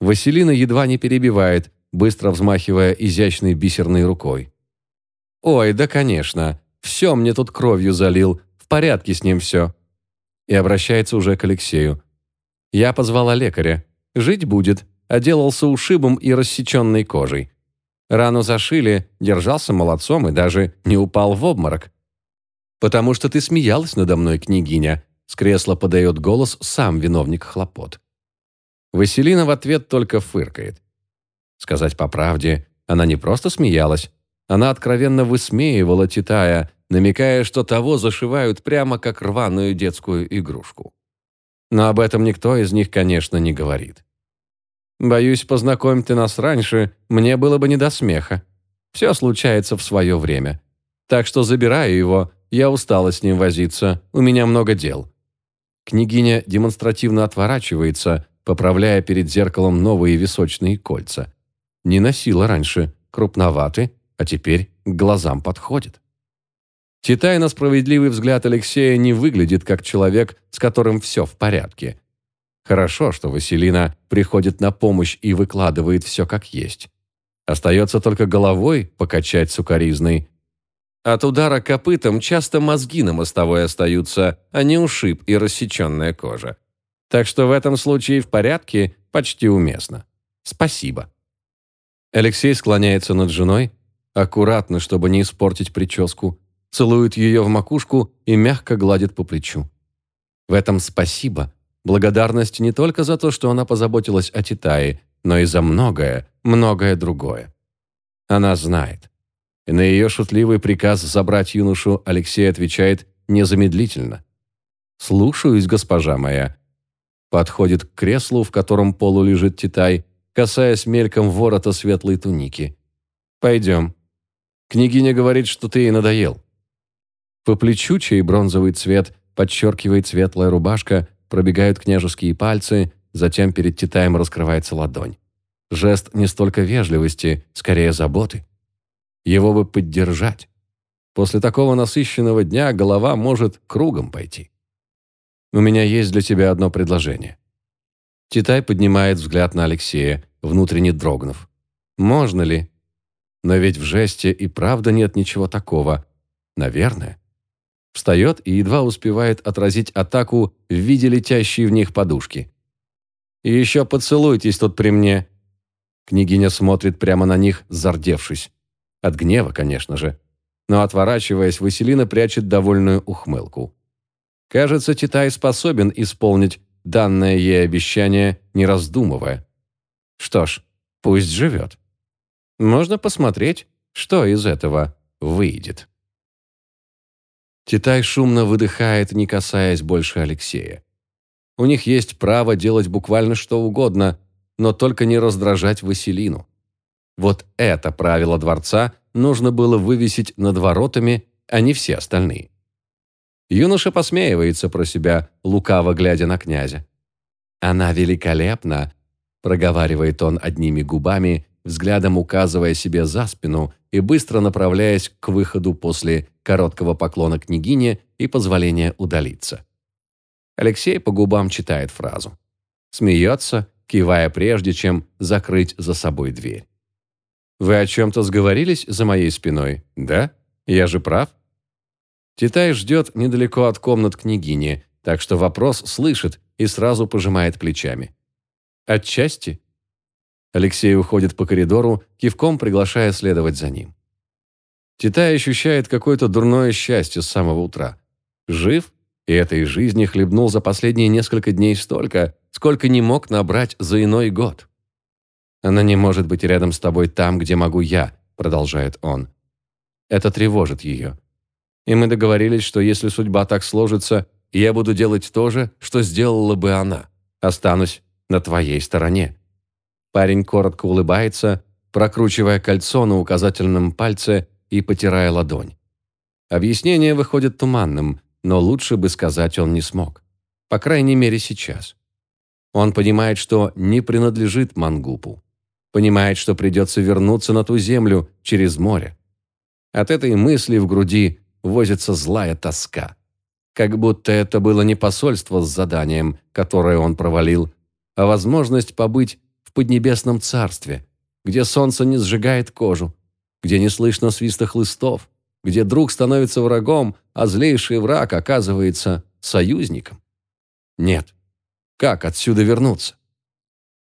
Василина едва не перебивает, быстро взмахивая изящной бисерной рукой. «Ой, да конечно, все мне тут кровью залил, в порядке с ним все». И обращается уже к Алексею. «Я позвала лекаря. Жить будет, отделался ушибом и рассеченной кожей. Рану зашили, держался молодцом и даже не упал в обморок. «Потому что ты смеялась надо мной, княгиня», с кресла подает голос сам виновник хлопот. Василина в ответ только фыркает. Сказать по правде, она не просто смеялась, она откровенно высмеивала Титая, намекая, что того зашивают прямо как рваную детскую игрушку. Но об этом никто из них, конечно, не говорит. «Боюсь, познакомь ты нас раньше, мне было бы не до смеха. Все случается в свое время. Так что забираю его, я устала с ним возиться, у меня много дел». Княгиня демонстративно отворачивается, поправляя перед зеркалом новые височные кольца. Не носила раньше, крупноваты, а теперь к глазам подходит. Читая на справедливый взгляд Алексея, не выглядит как человек, с которым все в порядке. Хорошо, что Василина приходит на помощь и выкладывает все как есть. Остается только головой покачать сукоризной, от удара копытом часто мозги на мостовой остаются, а не ушиб и рассеченная кожа. Так что в этом случае в порядке почти уместно. Спасибо. Алексей склоняется над женой, аккуратно, чтобы не испортить прическу, целует ее в макушку и мягко гладит по плечу. В этом спасибо. Благодарность не только за то, что она позаботилась о Титае, но и за многое, многое другое. Она знает и на ее шутливый приказ забрать юношу Алексей отвечает незамедлительно. «Слушаюсь, госпожа моя». Подходит к креслу, в котором полу лежит Титай, касаясь мельком ворота светлой туники. «Пойдем. Княгиня говорит, что ты ей надоел». По плечу, чей бронзовый цвет подчеркивает светлая рубашка, пробегают княжеские пальцы, затем перед Титаем раскрывается ладонь. Жест не столько вежливости, скорее заботы. Его бы поддержать. После такого насыщенного дня голова может кругом пойти. У меня есть для тебя одно предложение. Титай поднимает взгляд на Алексея, внутренне дрогнув. Можно ли? Но ведь в жесте и правда нет ничего такого. Наверное. Встает и едва успевает отразить атаку в виде летящей в них подушки. «И еще поцелуйтесь тут при мне». Княгиня смотрит прямо на них, зардевшись. От гнева, конечно же. Но отворачиваясь, Василина прячет довольную ухмылку. Кажется, Титай способен исполнить данное ей обещание, не раздумывая. Что ж, пусть живет. Можно посмотреть, что из этого выйдет. Титай шумно выдыхает, не касаясь больше Алексея. У них есть право делать буквально что угодно, но только не раздражать Василину. Вот это правило дворца нужно было вывесить над воротами, а не все остальные. Юноша посмеивается про себя, лукаво глядя на князя. «Она великолепна», – проговаривает он одними губами, взглядом указывая себе за спину и быстро направляясь к выходу после короткого поклона княгине и позволения удалиться. Алексей по губам читает фразу. Смеется, кивая прежде, чем закрыть за собой дверь. «Вы о чем-то сговорились за моей спиной, да? Я же прав?» Титай ждет недалеко от комнат княгини, так что вопрос слышит и сразу пожимает плечами. «Отчасти?» Алексей уходит по коридору, кивком приглашая следовать за ним. Титай ощущает какое-то дурное счастье с самого утра. Жив, и этой жизни хлебнул за последние несколько дней столько, сколько не мог набрать за иной год. «Она не может быть рядом с тобой там, где могу я», продолжает он. Это тревожит ее. И мы договорились, что если судьба так сложится, я буду делать то же, что сделала бы она. Останусь на твоей стороне. Парень коротко улыбается, прокручивая кольцо на указательном пальце и потирая ладонь. Объяснение выходит туманным, но лучше бы сказать он не смог. По крайней мере, сейчас. Он понимает, что не принадлежит Мангупу. Понимает, что придется вернуться на ту землю через море. От этой мысли в груди возится злая тоска. Как будто это было не посольство с заданием, которое он провалил, а возможность побыть Поднебесном царстве, где солнце не сжигает кожу, где не слышно свиста хлыстов, где друг становится врагом, а злейший враг оказывается союзником. Нет. Как отсюда вернуться?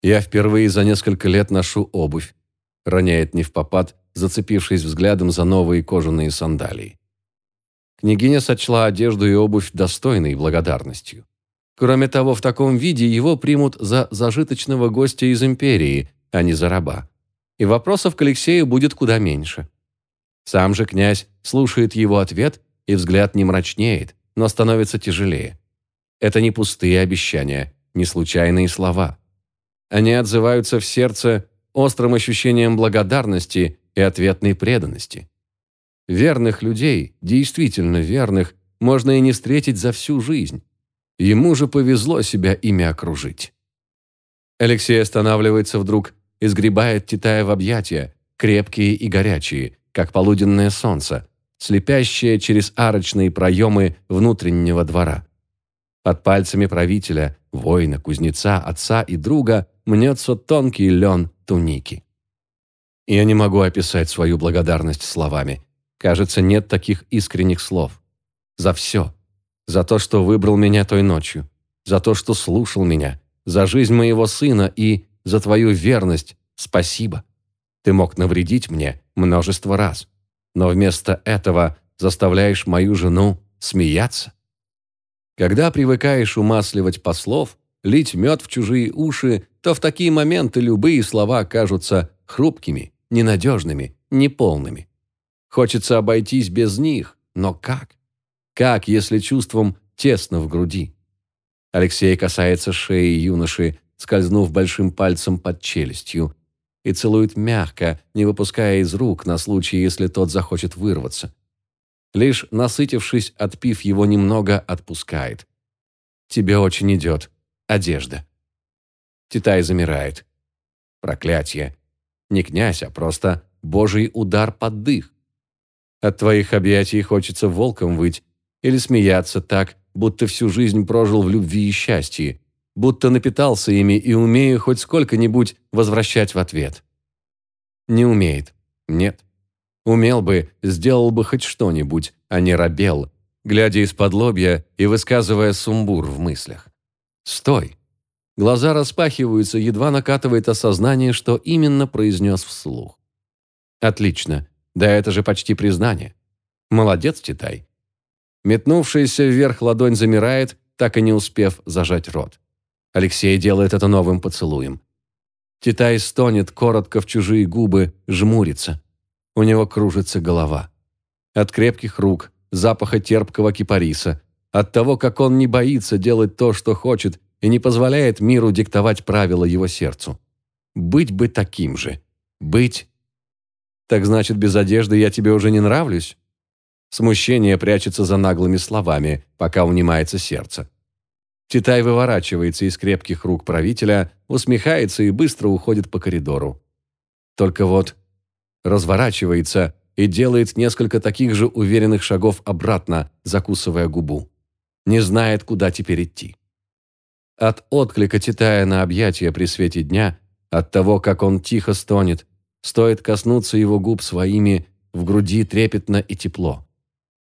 Я впервые за несколько лет ношу обувь, роняет не в попад, зацепившись взглядом за новые кожаные сандалии. Княгиня сочла одежду и обувь достойной благодарностью. Кроме того, в таком виде его примут за зажиточного гостя из империи, а не за раба. И вопросов к Алексею будет куда меньше. Сам же князь слушает его ответ, и взгляд не мрачнеет, но становится тяжелее. Это не пустые обещания, не случайные слова. Они отзываются в сердце острым ощущением благодарности и ответной преданности. Верных людей, действительно верных, можно и не встретить за всю жизнь. Ему же повезло себя ими окружить. Алексей останавливается вдруг и сгребает Титая в объятия, крепкие и горячие, как полуденное солнце, слепящее через арочные проемы внутреннего двора. Под пальцами правителя, воина, кузнеца, отца и друга мнется тонкий лен туники. Я не могу описать свою благодарность словами. Кажется, нет таких искренних слов. За все. За то, что выбрал меня той ночью. За то, что слушал меня. За жизнь моего сына и за твою верность. Спасибо. Ты мог навредить мне множество раз. Но вместо этого заставляешь мою жену смеяться. Когда привыкаешь умасливать послов, лить мед в чужие уши, то в такие моменты любые слова кажутся хрупкими, ненадежными, неполными. Хочется обойтись без них, но как? Как, если чувством тесно в груди? Алексей касается шеи юноши, скользнув большим пальцем под челюстью, и целует мягко, не выпуская из рук на случай, если тот захочет вырваться. Лишь насытившись, отпив его немного, отпускает. «Тебе очень идет. Одежда». Титай замирает. Проклятие. Не князь, а просто божий удар под дых. От твоих объятий хочется волком выть или смеяться так, будто всю жизнь прожил в любви и счастье, будто напитался ими и умею хоть сколько-нибудь возвращать в ответ. Не умеет. Нет. Умел бы, сделал бы хоть что-нибудь, а не робел, глядя из-под лобья и высказывая сумбур в мыслях. «Стой!» Глаза распахиваются, едва накатывает осознание, что именно произнес вслух. «Отлично. Да это же почти признание. Молодец, Титай». Метнувшаяся вверх ладонь замирает, так и не успев зажать рот. Алексей делает это новым поцелуем. Титай стонет коротко в чужие губы, жмурится. У него кружится голова. От крепких рук, запаха терпкого кипариса, от того, как он не боится делать то, что хочет, и не позволяет миру диктовать правила его сердцу. Быть бы таким же. Быть. Так значит, без одежды я тебе уже не нравлюсь? Смущение прячется за наглыми словами, пока унимается сердце. Титай выворачивается из крепких рук правителя, усмехается и быстро уходит по коридору. Только вот разворачивается и делает несколько таких же уверенных шагов обратно, закусывая губу. Не знает, куда теперь идти. От отклика Титая на объятия при свете дня, от того, как он тихо стонет, стоит коснуться его губ своими, в груди трепетно и тепло.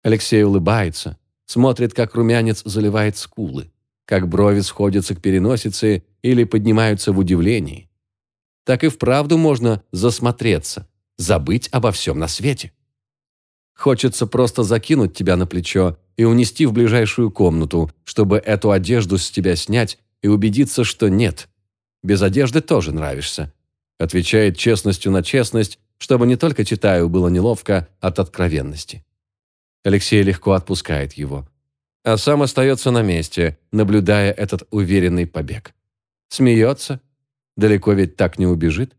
Алексей улыбается, смотрит, как румянец заливает скулы как брови сходятся к переносице или поднимаются в удивлении. Так и вправду можно засмотреться, забыть обо всем на свете. Хочется просто закинуть тебя на плечо и унести в ближайшую комнату, чтобы эту одежду с тебя снять и убедиться, что нет. Без одежды тоже нравишься. Отвечает честностью на честность, чтобы не только читаю было неловко от откровенности. Алексей легко отпускает его а сам остается на месте, наблюдая этот уверенный побег. Смеется. Далеко ведь так не убежит.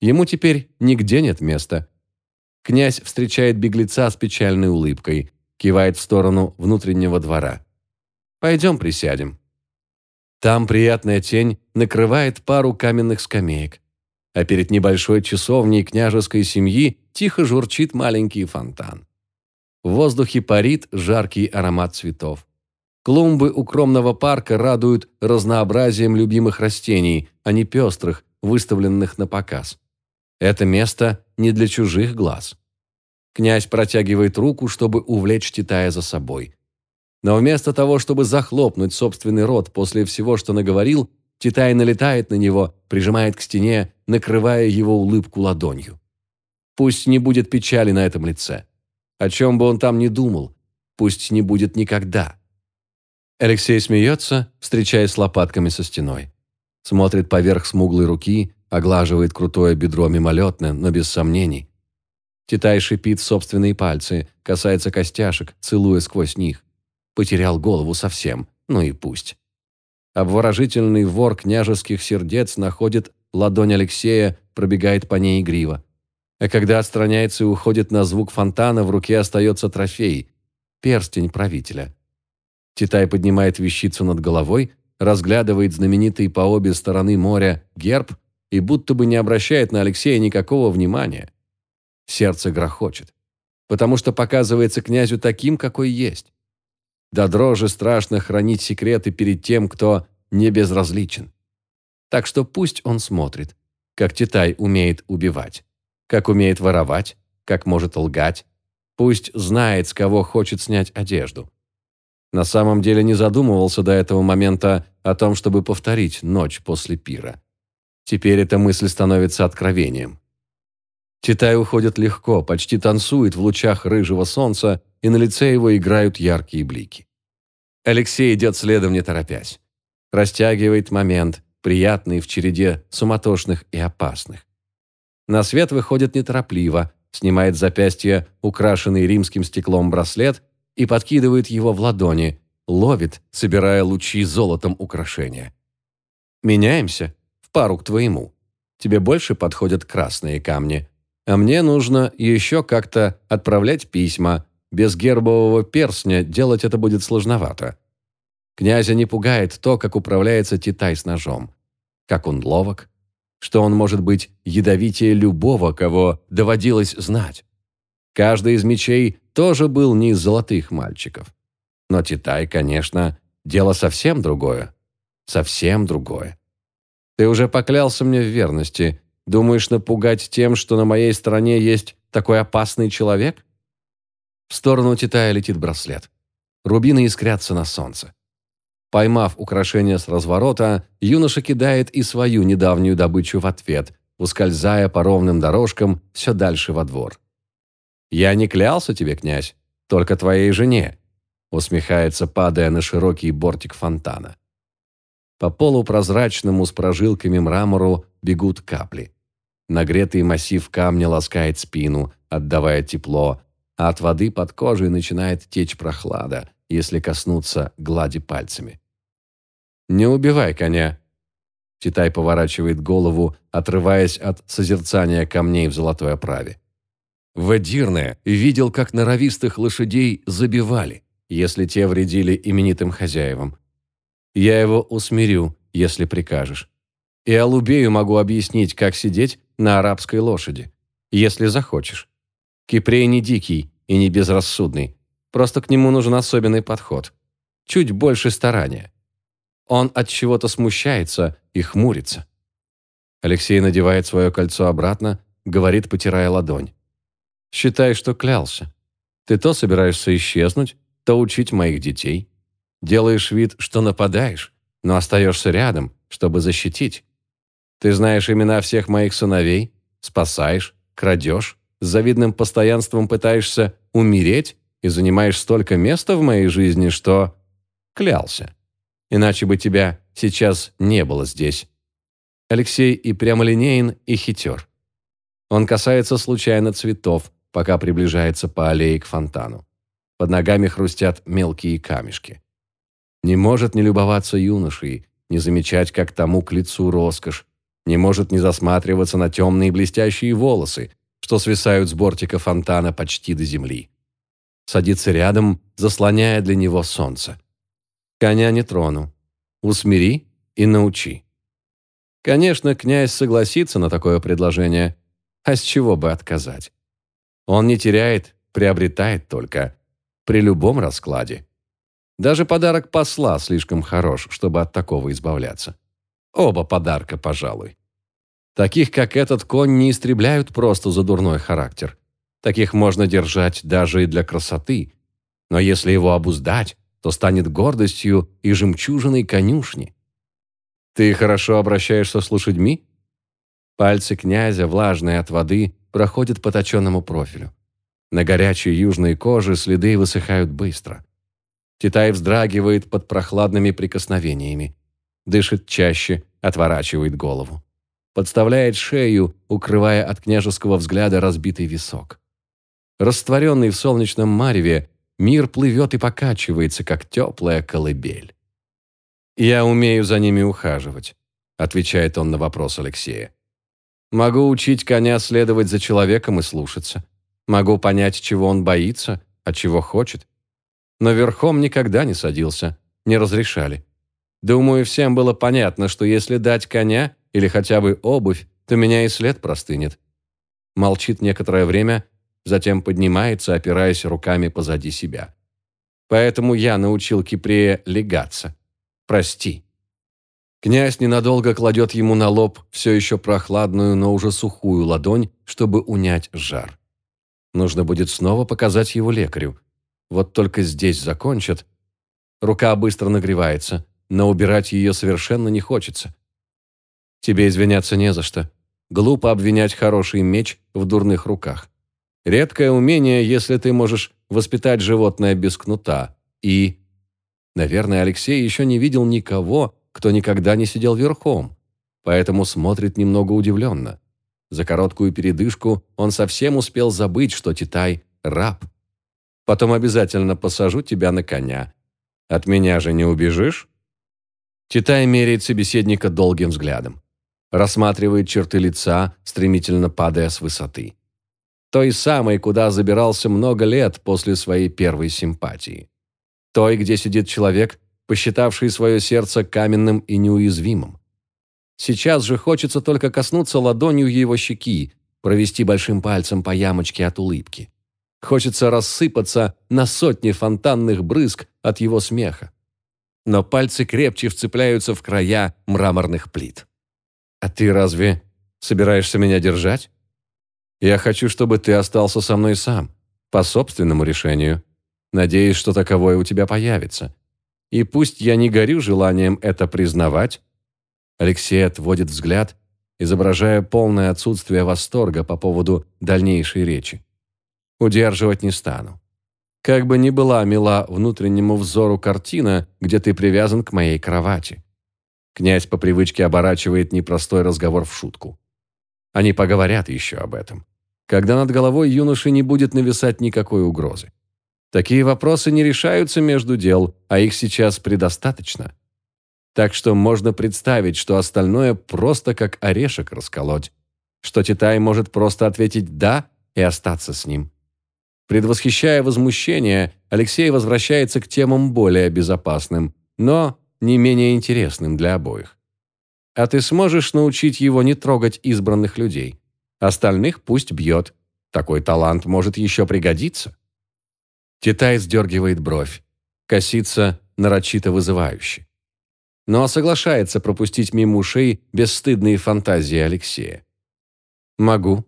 Ему теперь нигде нет места. Князь встречает беглеца с печальной улыбкой, кивает в сторону внутреннего двора. «Пойдем присядем». Там приятная тень накрывает пару каменных скамеек, а перед небольшой часовней княжеской семьи тихо журчит маленький фонтан. В воздухе парит жаркий аромат цветов. Клумбы укромного парка радуют разнообразием любимых растений, а не пестрых, выставленных на показ. Это место не для чужих глаз. Князь протягивает руку, чтобы увлечь Титая за собой. Но вместо того, чтобы захлопнуть собственный рот после всего, что наговорил, Титай налетает на него, прижимает к стене, накрывая его улыбку ладонью. Пусть не будет печали на этом лице. О чем бы он там ни думал, пусть не будет никогда. Алексей смеется, встречаясь лопатками со стеной. Смотрит поверх смуглой руки, оглаживает крутое бедро мимолетно, но без сомнений. Титай шипит собственные пальцы, касается костяшек, целуя сквозь них. Потерял голову совсем, ну и пусть. Обворожительный вор княжеских сердец находит ладонь Алексея, пробегает по ней игриво. А когда отстраняется и уходит на звук фонтана, в руке остается трофей – перстень правителя. Титай поднимает вещицу над головой, разглядывает знаменитый по обе стороны моря герб и будто бы не обращает на Алексея никакого внимания. Сердце грохочет, потому что показывается князю таким, какой есть. До дрожи страшно хранить секреты перед тем, кто не безразличен. Так что пусть он смотрит, как Титай умеет убивать как умеет воровать, как может лгать. Пусть знает, с кого хочет снять одежду. На самом деле не задумывался до этого момента о том, чтобы повторить ночь после пира. Теперь эта мысль становится откровением. Титай уходит легко, почти танцует в лучах рыжего солнца, и на лице его играют яркие блики. Алексей идет следом, не торопясь. Растягивает момент, приятный в череде суматошных и опасных. На свет выходит неторопливо, снимает с запястья украшенный римским стеклом браслет и подкидывает его в ладони, ловит, собирая лучи золотом украшения. «Меняемся? В пару к твоему. Тебе больше подходят красные камни. А мне нужно еще как-то отправлять письма. Без гербового перстня делать это будет сложновато». Князя не пугает то, как управляется Титай с ножом. Как он ловок, что он может быть ядовитее любого, кого доводилось знать. Каждый из мечей тоже был не из золотых мальчиков. Но Титай, конечно, дело совсем другое. Совсем другое. Ты уже поклялся мне в верности. Думаешь напугать тем, что на моей стороне есть такой опасный человек? В сторону Титая летит браслет. Рубины искрятся на солнце. Поймав украшение с разворота, юноша кидает и свою недавнюю добычу в ответ, ускользая по ровным дорожкам все дальше во двор. «Я не клялся тебе, князь, только твоей жене», усмехается, падая на широкий бортик фонтана. По полупрозрачному с прожилками мрамору бегут капли. Нагретый массив камня ласкает спину, отдавая тепло, а от воды под кожей начинает течь прохлада, если коснуться глади пальцами. «Не убивай коня!» Титай поворачивает голову, отрываясь от созерцания камней в золотой оправе. В Эдирне видел, как норовистых лошадей забивали, если те вредили именитым хозяевам. Я его усмирю, если прикажешь. И Алубею могу объяснить, как сидеть на арабской лошади, если захочешь. Кипрей не дикий и не безрассудный, просто к нему нужен особенный подход. Чуть больше старания. Он от чего-то смущается и хмурится. Алексей надевает свое кольцо обратно, говорит, потирая ладонь. «Считай, что клялся. Ты то собираешься исчезнуть, то учить моих детей. Делаешь вид, что нападаешь, но остаешься рядом, чтобы защитить. Ты знаешь имена всех моих сыновей, спасаешь, крадешь, с завидным постоянством пытаешься умереть и занимаешь столько места в моей жизни, что... Клялся. Иначе бы тебя сейчас не было здесь. Алексей и прямолинеен, и хитер. Он касается случайно цветов, пока приближается по аллее к фонтану. Под ногами хрустят мелкие камешки. Не может не любоваться юношей, не замечать, как тому к лицу роскошь, не может не засматриваться на темные блестящие волосы, что свисают с бортика фонтана почти до земли. Садится рядом, заслоняя для него солнце. Коня не трону. Усмири и научи. Конечно, князь согласится на такое предложение, а с чего бы отказать? Он не теряет, приобретает только при любом раскладе. Даже подарок посла слишком хорош, чтобы от такого избавляться. Оба подарка, пожалуй. Таких, как этот конь, не истребляют просто за дурной характер. Таких можно держать даже и для красоты. Но если его обуздать, то станет гордостью и жемчужиной конюшни. Ты хорошо обращаешься с лошадьми? Пальцы князя, влажные от воды, проходят по точенному профилю. На горячей южной коже следы высыхают быстро. Титай вздрагивает под прохладными прикосновениями дышит чаще, отворачивает голову. Подставляет шею, укрывая от княжеского взгляда разбитый висок. Растворенный в солнечном мареве, мир плывет и покачивается, как теплая колыбель. «Я умею за ними ухаживать», — отвечает он на вопрос Алексея. «Могу учить коня следовать за человеком и слушаться. Могу понять, чего он боится, а чего хочет. Но верхом никогда не садился, не разрешали. Думаю, всем было понятно, что если дать коня или хотя бы обувь, то меня и след простынет. Молчит некоторое время, затем поднимается, опираясь руками позади себя. Поэтому я научил Кипрея легаться. Прости. Князь ненадолго кладет ему на лоб все еще прохладную, но уже сухую ладонь, чтобы унять жар. Нужно будет снова показать его лекарю. Вот только здесь закончат. Рука быстро нагревается но убирать ее совершенно не хочется. Тебе извиняться не за что. Глупо обвинять хороший меч в дурных руках. Редкое умение, если ты можешь воспитать животное без кнута. И... Наверное, Алексей еще не видел никого, кто никогда не сидел верхом, поэтому смотрит немного удивленно. За короткую передышку он совсем успел забыть, что Титай – раб. Потом обязательно посажу тебя на коня. От меня же не убежишь? Титай меряет собеседника долгим взглядом. Рассматривает черты лица, стремительно падая с высоты. Той самой, куда забирался много лет после своей первой симпатии. Той, где сидит человек, посчитавший свое сердце каменным и неуязвимым. Сейчас же хочется только коснуться ладонью его щеки, провести большим пальцем по ямочке от улыбки. Хочется рассыпаться на сотни фонтанных брызг от его смеха но пальцы крепче вцепляются в края мраморных плит. «А ты разве собираешься меня держать? Я хочу, чтобы ты остался со мной сам, по собственному решению. Надеюсь, что таковое у тебя появится. И пусть я не горю желанием это признавать». Алексей отводит взгляд, изображая полное отсутствие восторга по поводу дальнейшей речи. Удерживать не стану. Как бы ни была мила внутреннему взору картина, где ты привязан к моей кровати. Князь по привычке оборачивает непростой разговор в шутку. Они поговорят еще об этом. Когда над головой юноши не будет нависать никакой угрозы. Такие вопросы не решаются между дел, а их сейчас предостаточно. Так что можно представить, что остальное просто как орешек расколоть. Что Титай может просто ответить «да», и остаться с ним. Предвосхищая возмущение, Алексей возвращается к темам более безопасным, но не менее интересным для обоих. А ты сможешь научить его не трогать избранных людей. Остальных пусть бьет. Такой талант может еще пригодиться. Титай сдергивает бровь. Косится нарочито вызывающе. Но соглашается пропустить мимо ушей бесстыдные фантазии Алексея. «Могу.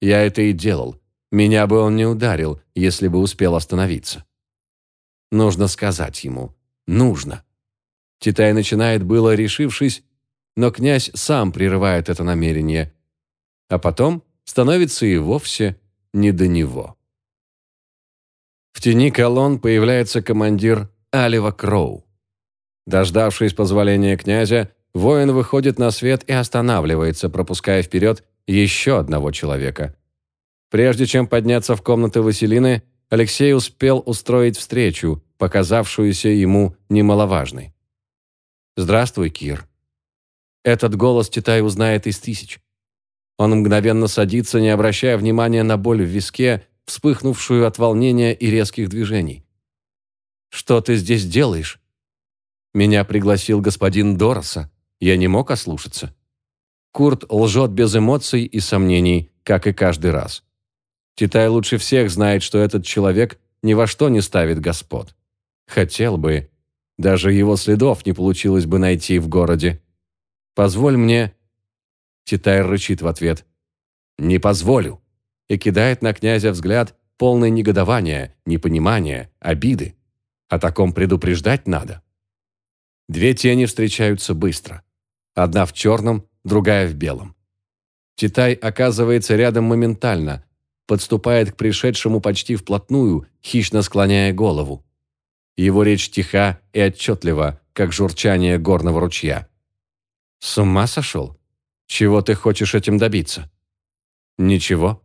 Я это и делал. Меня бы он не ударил, если бы успел остановиться. Нужно сказать ему. Нужно. Титай начинает было, решившись, но князь сам прерывает это намерение, а потом становится и вовсе не до него. В тени колонн появляется командир Алива Кроу. Дождавшись позволения князя, воин выходит на свет и останавливается, пропуская вперед еще одного человека. Прежде чем подняться в комнаты Василины, Алексей успел устроить встречу, показавшуюся ему немаловажной. «Здравствуй, Кир». Этот голос Титай узнает из тысяч. Он мгновенно садится, не обращая внимания на боль в виске, вспыхнувшую от волнения и резких движений. «Что ты здесь делаешь?» «Меня пригласил господин Дороса. Я не мог ослушаться». Курт лжет без эмоций и сомнений, как и каждый раз. Титай лучше всех знает, что этот человек ни во что не ставит господ. Хотел бы. Даже его следов не получилось бы найти в городе. Позволь мне...» Титай рычит в ответ. «Не позволю!» и кидает на князя взгляд, полный негодования, непонимания, обиды. О таком предупреждать надо. Две тени встречаются быстро. Одна в черном, другая в белом. Титай оказывается рядом моментально, подступает к пришедшему почти вплотную, хищно склоняя голову. Его речь тиха и отчетлива, как журчание горного ручья. «С ума сошел? Чего ты хочешь этим добиться?» «Ничего».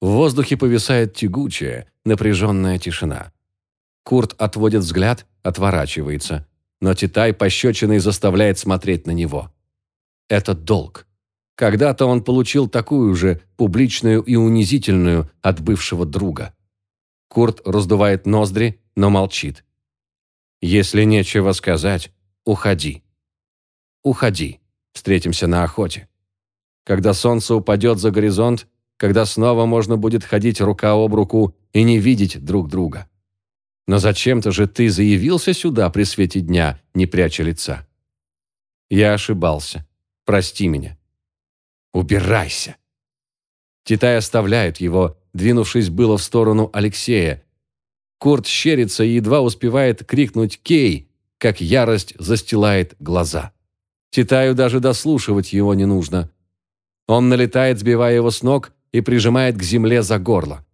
В воздухе повисает тягучая, напряженная тишина. Курт отводит взгляд, отворачивается, но Титай пощечиной заставляет смотреть на него. Это долг. Когда-то он получил такую же, публичную и унизительную, от бывшего друга. Курт раздувает ноздри, но молчит. «Если нечего сказать, уходи. Уходи. Встретимся на охоте. Когда солнце упадет за горизонт, когда снова можно будет ходить рука об руку и не видеть друг друга. Но зачем-то же ты заявился сюда при свете дня, не пряча лица. Я ошибался. Прости меня. Убирайся!» Титай оставляет его, двинувшись было в сторону Алексея. Курт щерится и едва успевает крикнуть «Кей!», как ярость застилает глаза. Титаю даже дослушивать его не нужно. Он налетает, сбивая его с ног, и прижимает к земле за горло.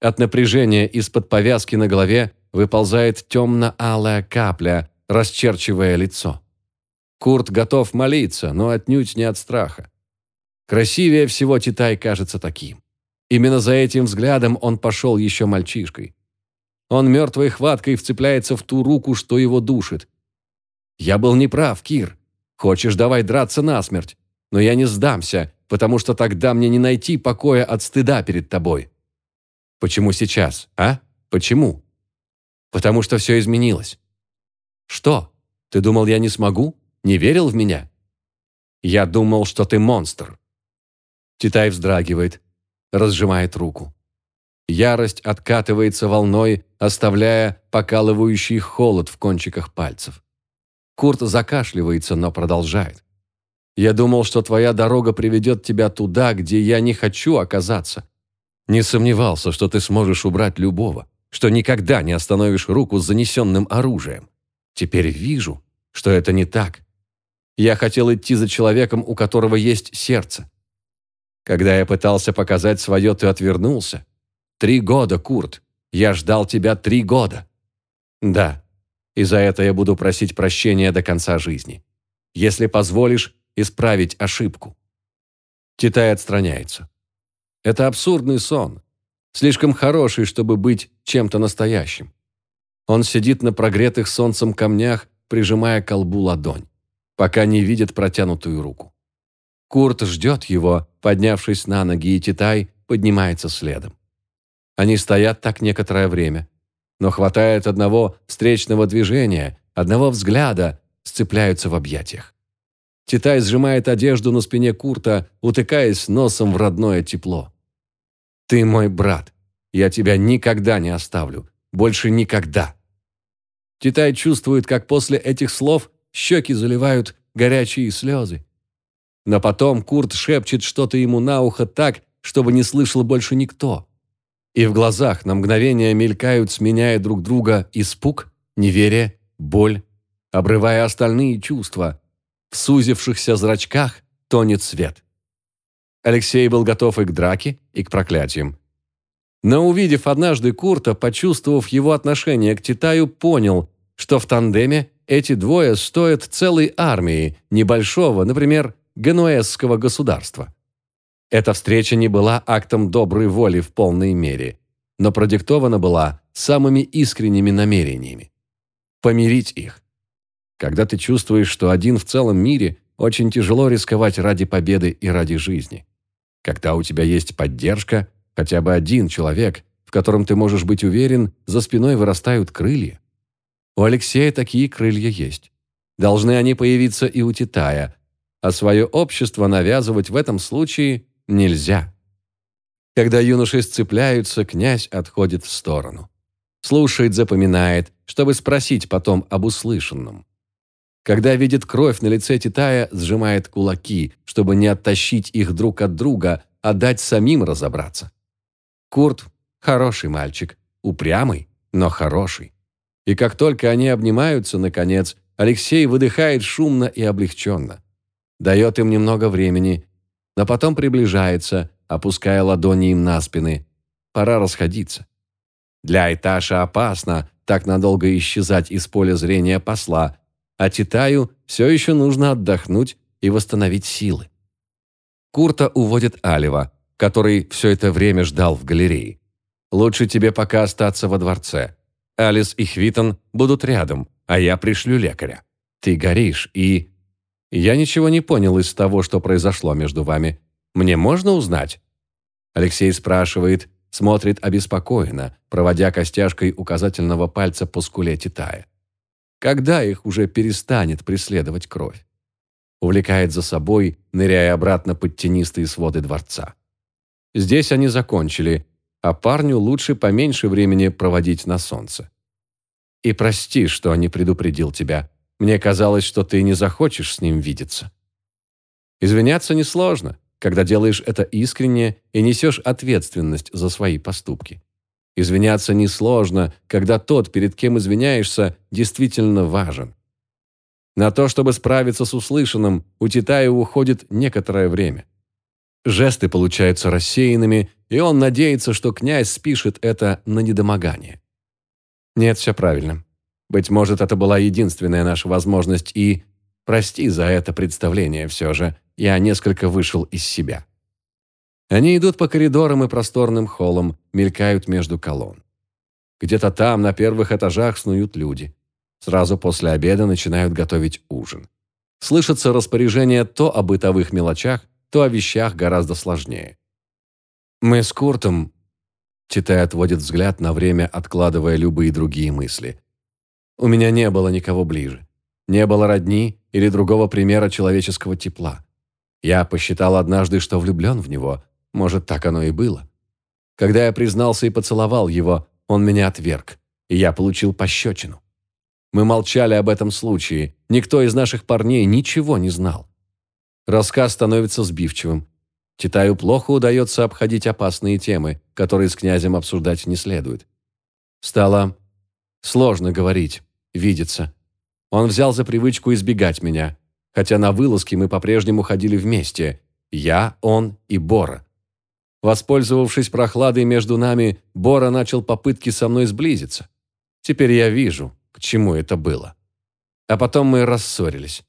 От напряжения из-под повязки на голове выползает темно-алая капля, расчерчивая лицо. Курт готов молиться, но отнюдь не от страха. Красивее всего Титай кажется таким. Именно за этим взглядом он пошел еще мальчишкой. Он мертвой хваткой вцепляется в ту руку, что его душит. «Я был неправ, Кир. Хочешь, давай драться насмерть. Но я не сдамся, потому что тогда мне не найти покоя от стыда перед тобой». «Почему сейчас, а? Почему?» «Потому что все изменилось». «Что? Ты думал, я не смогу? Не верил в меня?» «Я думал, что ты монстр. Титай вздрагивает, разжимает руку. Ярость откатывается волной, оставляя покалывающий холод в кончиках пальцев. Курт закашливается, но продолжает. «Я думал, что твоя дорога приведет тебя туда, где я не хочу оказаться. Не сомневался, что ты сможешь убрать любого, что никогда не остановишь руку с занесенным оружием. Теперь вижу, что это не так. Я хотел идти за человеком, у которого есть сердце, когда я пытался показать свое, ты отвернулся. Три года, Курт. Я ждал тебя три года. Да, и за это я буду просить прощения до конца жизни. Если позволишь исправить ошибку. Титай отстраняется. Это абсурдный сон. Слишком хороший, чтобы быть чем-то настоящим. Он сидит на прогретых солнцем камнях, прижимая колбу ладонь, пока не видит протянутую руку. Курт ждет его, поднявшись на ноги, и Титай поднимается следом. Они стоят так некоторое время, но хватает одного встречного движения, одного взгляда, сцепляются в объятиях. Титай сжимает одежду на спине Курта, утыкаясь носом в родное тепло. «Ты мой брат. Я тебя никогда не оставлю. Больше никогда». Титай чувствует, как после этих слов щеки заливают горячие слезы. Но потом Курт шепчет что-то ему на ухо так, чтобы не слышал больше никто. И в глазах на мгновение мелькают, сменяя друг друга, испуг, неверие, боль, обрывая остальные чувства. В сузившихся зрачках тонет свет. Алексей был готов и к драке, и к проклятиям. Но увидев однажды Курта, почувствовав его отношение к Титаю, понял, что в тандеме эти двое стоят целой армии, небольшого, например, генуэзского государства. Эта встреча не была актом доброй воли в полной мере, но продиктована была самыми искренними намерениями. Помирить их. Когда ты чувствуешь, что один в целом мире, очень тяжело рисковать ради победы и ради жизни. Когда у тебя есть поддержка, хотя бы один человек, в котором ты можешь быть уверен, за спиной вырастают крылья. У Алексея такие крылья есть. Должны они появиться и у Титая, а свое общество навязывать в этом случае нельзя. Когда юноши сцепляются, князь отходит в сторону. Слушает, запоминает, чтобы спросить потом об услышанном. Когда видит кровь на лице Титая, сжимает кулаки, чтобы не оттащить их друг от друга, а дать самим разобраться. Курт – хороший мальчик, упрямый, но хороший. И как только они обнимаются, наконец, Алексей выдыхает шумно и облегченно. Дает им немного времени, но потом приближается, опуская ладони им на спины. Пора расходиться. Для Айташа опасно так надолго исчезать из поля зрения посла, а Титаю все еще нужно отдохнуть и восстановить силы. Курта уводит Алева, который все это время ждал в галерее. «Лучше тебе пока остаться во дворце. Алис и Хвитон будут рядом, а я пришлю лекаря. Ты горишь и...» «Я ничего не понял из того, что произошло между вами. Мне можно узнать?» Алексей спрашивает, смотрит обеспокоенно, проводя костяшкой указательного пальца по скуле Титая. Когда их уже перестанет преследовать кровь? Увлекает за собой, ныряя обратно под тенистые своды дворца. Здесь они закончили, а парню лучше поменьше времени проводить на солнце. И прости, что не предупредил тебя. Мне казалось, что ты не захочешь с ним видеться. Извиняться несложно когда делаешь это искренне и несешь ответственность за свои поступки. Извиняться несложно, когда тот, перед кем извиняешься, действительно важен. На то, чтобы справиться с услышанным, у Титая уходит некоторое время. Жесты получаются рассеянными, и он надеется, что князь спишет это на недомогание. Нет, все правильно. Быть может, это была единственная наша возможность, и... Прости за это представление все же, я несколько вышел из себя. Они идут по коридорам и просторным холлам, мелькают между колонн. Где-то там, на первых этажах, снуют люди. Сразу после обеда начинают готовить ужин. Слышатся распоряжения то о бытовых мелочах, то о вещах гораздо сложнее. Мы с Куртом... Читай отводит взгляд на время, откладывая любые другие мысли. У меня не было никого ближе. Не было родни или другого примера человеческого тепла. Я посчитал однажды, что влюблен в него. Может, так оно и было. Когда я признался и поцеловал его, он меня отверг, и я получил пощечину. Мы молчали об этом случае. Никто из наших парней ничего не знал. Рассказ становится сбивчивым. Титаю плохо удается обходить опасные темы, которые с князем обсуждать не следует. Стало сложно говорить, видеться. Он взял за привычку избегать меня, хотя на вылазки мы по-прежнему ходили вместе, я, он и Бора. Воспользовавшись прохладой между нами, Бора начал попытки со мной сблизиться. Теперь я вижу, к чему это было. А потом мы рассорились.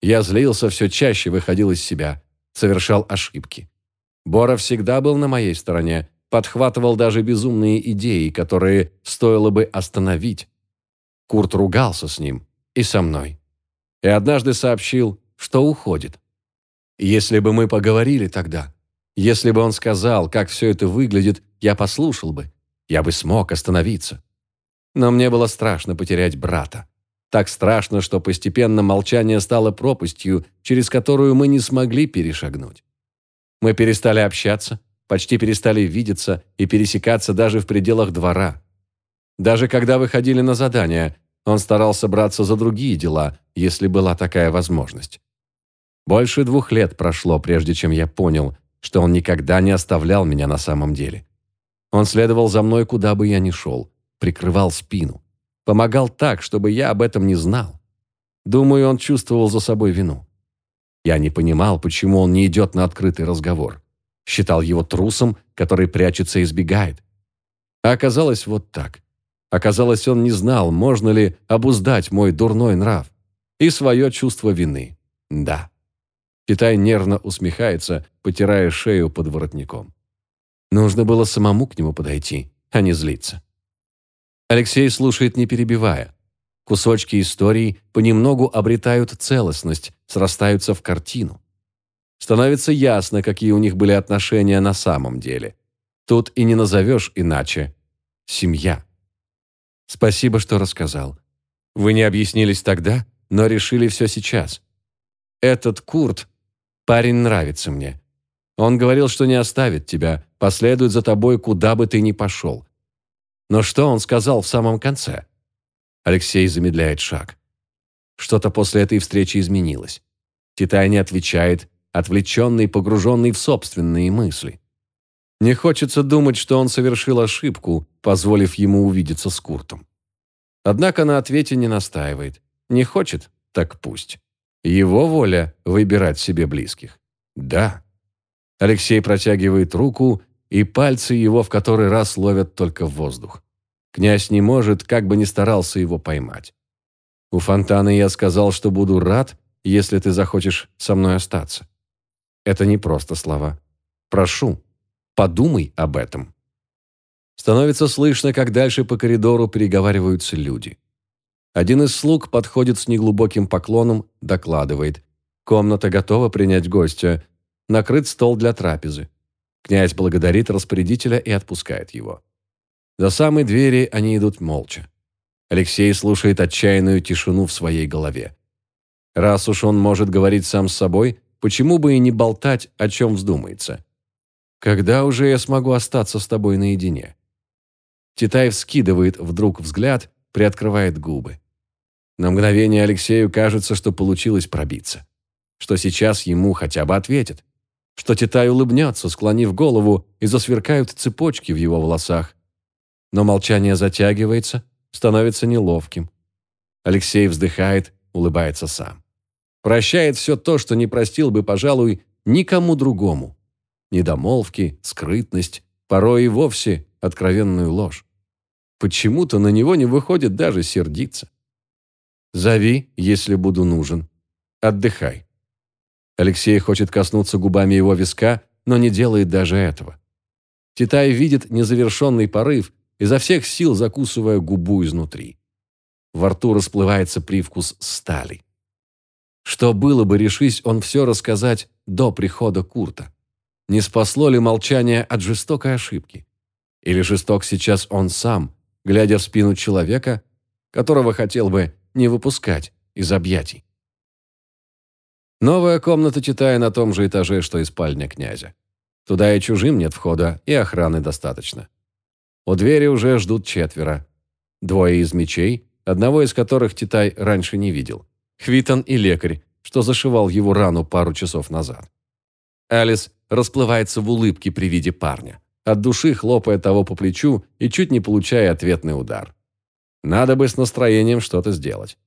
Я злился все чаще, выходил из себя, совершал ошибки. Бора всегда был на моей стороне, подхватывал даже безумные идеи, которые стоило бы остановить. Курт ругался с ним и со мной и однажды сообщил, что уходит. Если бы мы поговорили тогда, Если бы он сказал, как все это выглядит, я послушал бы. Я бы смог остановиться. Но мне было страшно потерять брата. Так страшно, что постепенно молчание стало пропастью, через которую мы не смогли перешагнуть. Мы перестали общаться, почти перестали видеться и пересекаться даже в пределах двора. Даже когда выходили на задания, он старался браться за другие дела, если была такая возможность. Больше двух лет прошло, прежде чем я понял, что он никогда не оставлял меня на самом деле. Он следовал за мной, куда бы я ни шел, прикрывал спину, помогал так, чтобы я об этом не знал. Думаю, он чувствовал за собой вину. Я не понимал, почему он не идет на открытый разговор. Считал его трусом, который прячется и избегает. А оказалось вот так. Оказалось, он не знал, можно ли обуздать мой дурной нрав и свое чувство вины. Да. Китай нервно усмехается, потирая шею под воротником. Нужно было самому к нему подойти, а не злиться. Алексей слушает, не перебивая. Кусочки истории понемногу обретают целостность, срастаются в картину. Становится ясно, какие у них были отношения на самом деле. Тут и не назовешь иначе. Семья. Спасибо, что рассказал. Вы не объяснились тогда, но решили все сейчас. Этот Курт, парень нравится мне. Он говорил, что не оставит тебя, последует за тобой, куда бы ты ни пошел. Но что он сказал в самом конце? Алексей замедляет шаг. Что-то после этой встречи изменилось. Титай не отвечает, отвлеченный, погруженный в собственные мысли. Не хочется думать, что он совершил ошибку, позволив ему увидеться с Куртом. Однако на ответе не настаивает. Не хочет, так пусть. Его воля выбирать себе близких. Да. Алексей протягивает руку, и пальцы его в который раз ловят только воздух. Князь не может, как бы ни старался его поймать. У фонтана я сказал, что буду рад, если ты захочешь со мной остаться. Это не просто слова. Прошу, подумай об этом. Становится слышно, как дальше по коридору переговариваются люди. Один из слуг подходит с неглубоким поклоном, докладывает. Комната готова принять гостя. Накрыт стол для трапезы. Князь благодарит распорядителя и отпускает его. До самой двери они идут молча. Алексей слушает отчаянную тишину в своей голове. Раз уж он может говорить сам с собой, почему бы и не болтать, о чем вздумается? Когда уже я смогу остаться с тобой наедине? Титаев скидывает вдруг взгляд, приоткрывает губы. На мгновение Алексею кажется, что получилось пробиться. Что сейчас ему хотя бы ответят. Что Титай улыбнется, склонив голову, и засверкают цепочки в его волосах. Но молчание затягивается, становится неловким. Алексей вздыхает, улыбается сам. Прощает все то, что не простил бы, пожалуй, никому другому. Недомолвки, скрытность, порой и вовсе откровенную ложь. Почему-то на него не выходит даже сердиться. «Зови, если буду нужен. Отдыхай». Алексей хочет коснуться губами его виска, но не делает даже этого. Титай видит незавершенный порыв, изо всех сил закусывая губу изнутри. Во рту расплывается привкус стали. Что было бы, решись он все рассказать до прихода Курта? Не спасло ли молчание от жестокой ошибки? Или жесток сейчас он сам, глядя в спину человека, которого хотел бы не выпускать из объятий? Новая комната читая на том же этаже, что и спальня князя. Туда и чужим нет входа, и охраны достаточно. У двери уже ждут четверо. Двое из мечей, одного из которых Титай раньше не видел. Хвитон и лекарь, что зашивал его рану пару часов назад. Алис расплывается в улыбке при виде парня, от души хлопая того по плечу и чуть не получая ответный удар. Надо бы с настроением что-то сделать.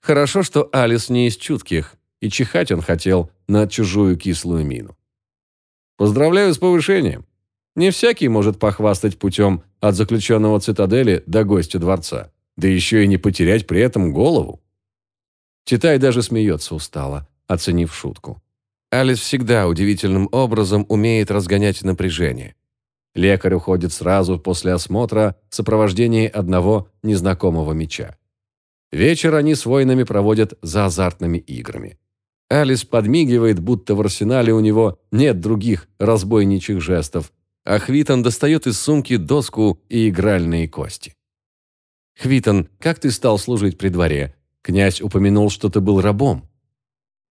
Хорошо, что Алис не из чутких, и чихать он хотел на чужую кислую мину. «Поздравляю с повышением. Не всякий может похвастать путем от заключенного цитадели до гостя дворца, да еще и не потерять при этом голову. Титай даже смеется устало, оценив шутку. Алис всегда удивительным образом умеет разгонять напряжение. Лекарь уходит сразу после осмотра в сопровождении одного незнакомого меча. Вечер они с воинами проводят за азартными играми. Алис подмигивает, будто в арсенале у него нет других разбойничьих жестов, а Хвитон достает из сумки доску и игральные кости. «Хвитон, как ты стал служить при дворе? Князь упомянул, что ты был рабом».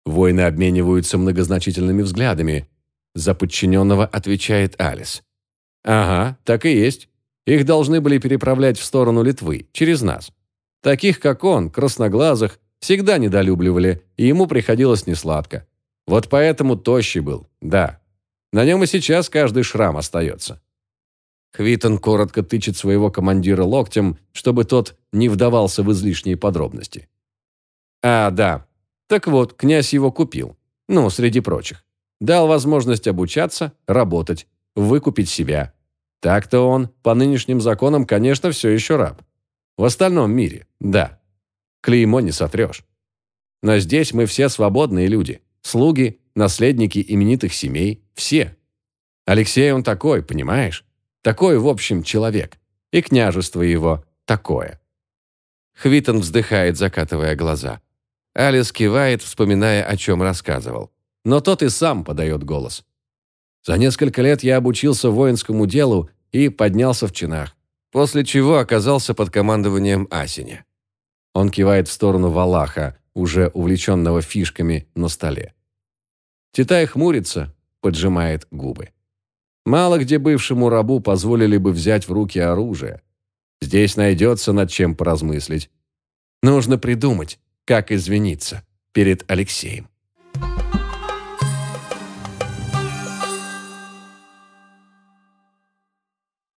Воины обмениваются многозначительными взглядами. За подчиненного отвечает Алис. «Ага, так и есть. Их должны были переправлять в сторону Литвы, через нас. Таких, как он, красноглазых, всегда недолюбливали, и ему приходилось несладко. Вот поэтому тощий был, да. На нем и сейчас каждый шрам остается». Хвитон коротко тычет своего командира локтем, чтобы тот не вдавался в излишние подробности. «А, да. Так вот, князь его купил. Ну, среди прочих. Дал возможность обучаться, работать, выкупить себя. Так-то он, по нынешним законам, конечно, все еще раб. В остальном мире, да. Клеймо не сотрешь. Но здесь мы все свободные люди. Слуги, наследники именитых семей, все. Алексей он такой, понимаешь? Такой, в общем, человек. И княжество его такое. Хвитон вздыхает, закатывая глаза. Алис кивает, вспоминая, о чем рассказывал. Но тот и сам подает голос. За несколько лет я обучился воинскому делу и поднялся в чинах, после чего оказался под командованием Асиня. Он кивает в сторону Валаха, уже увлеченного фишками на столе. Титай хмурится, поджимает губы. Мало где бывшему рабу позволили бы взять в руки оружие. Здесь найдется над чем поразмыслить. Нужно придумать, как извиниться перед Алексеем.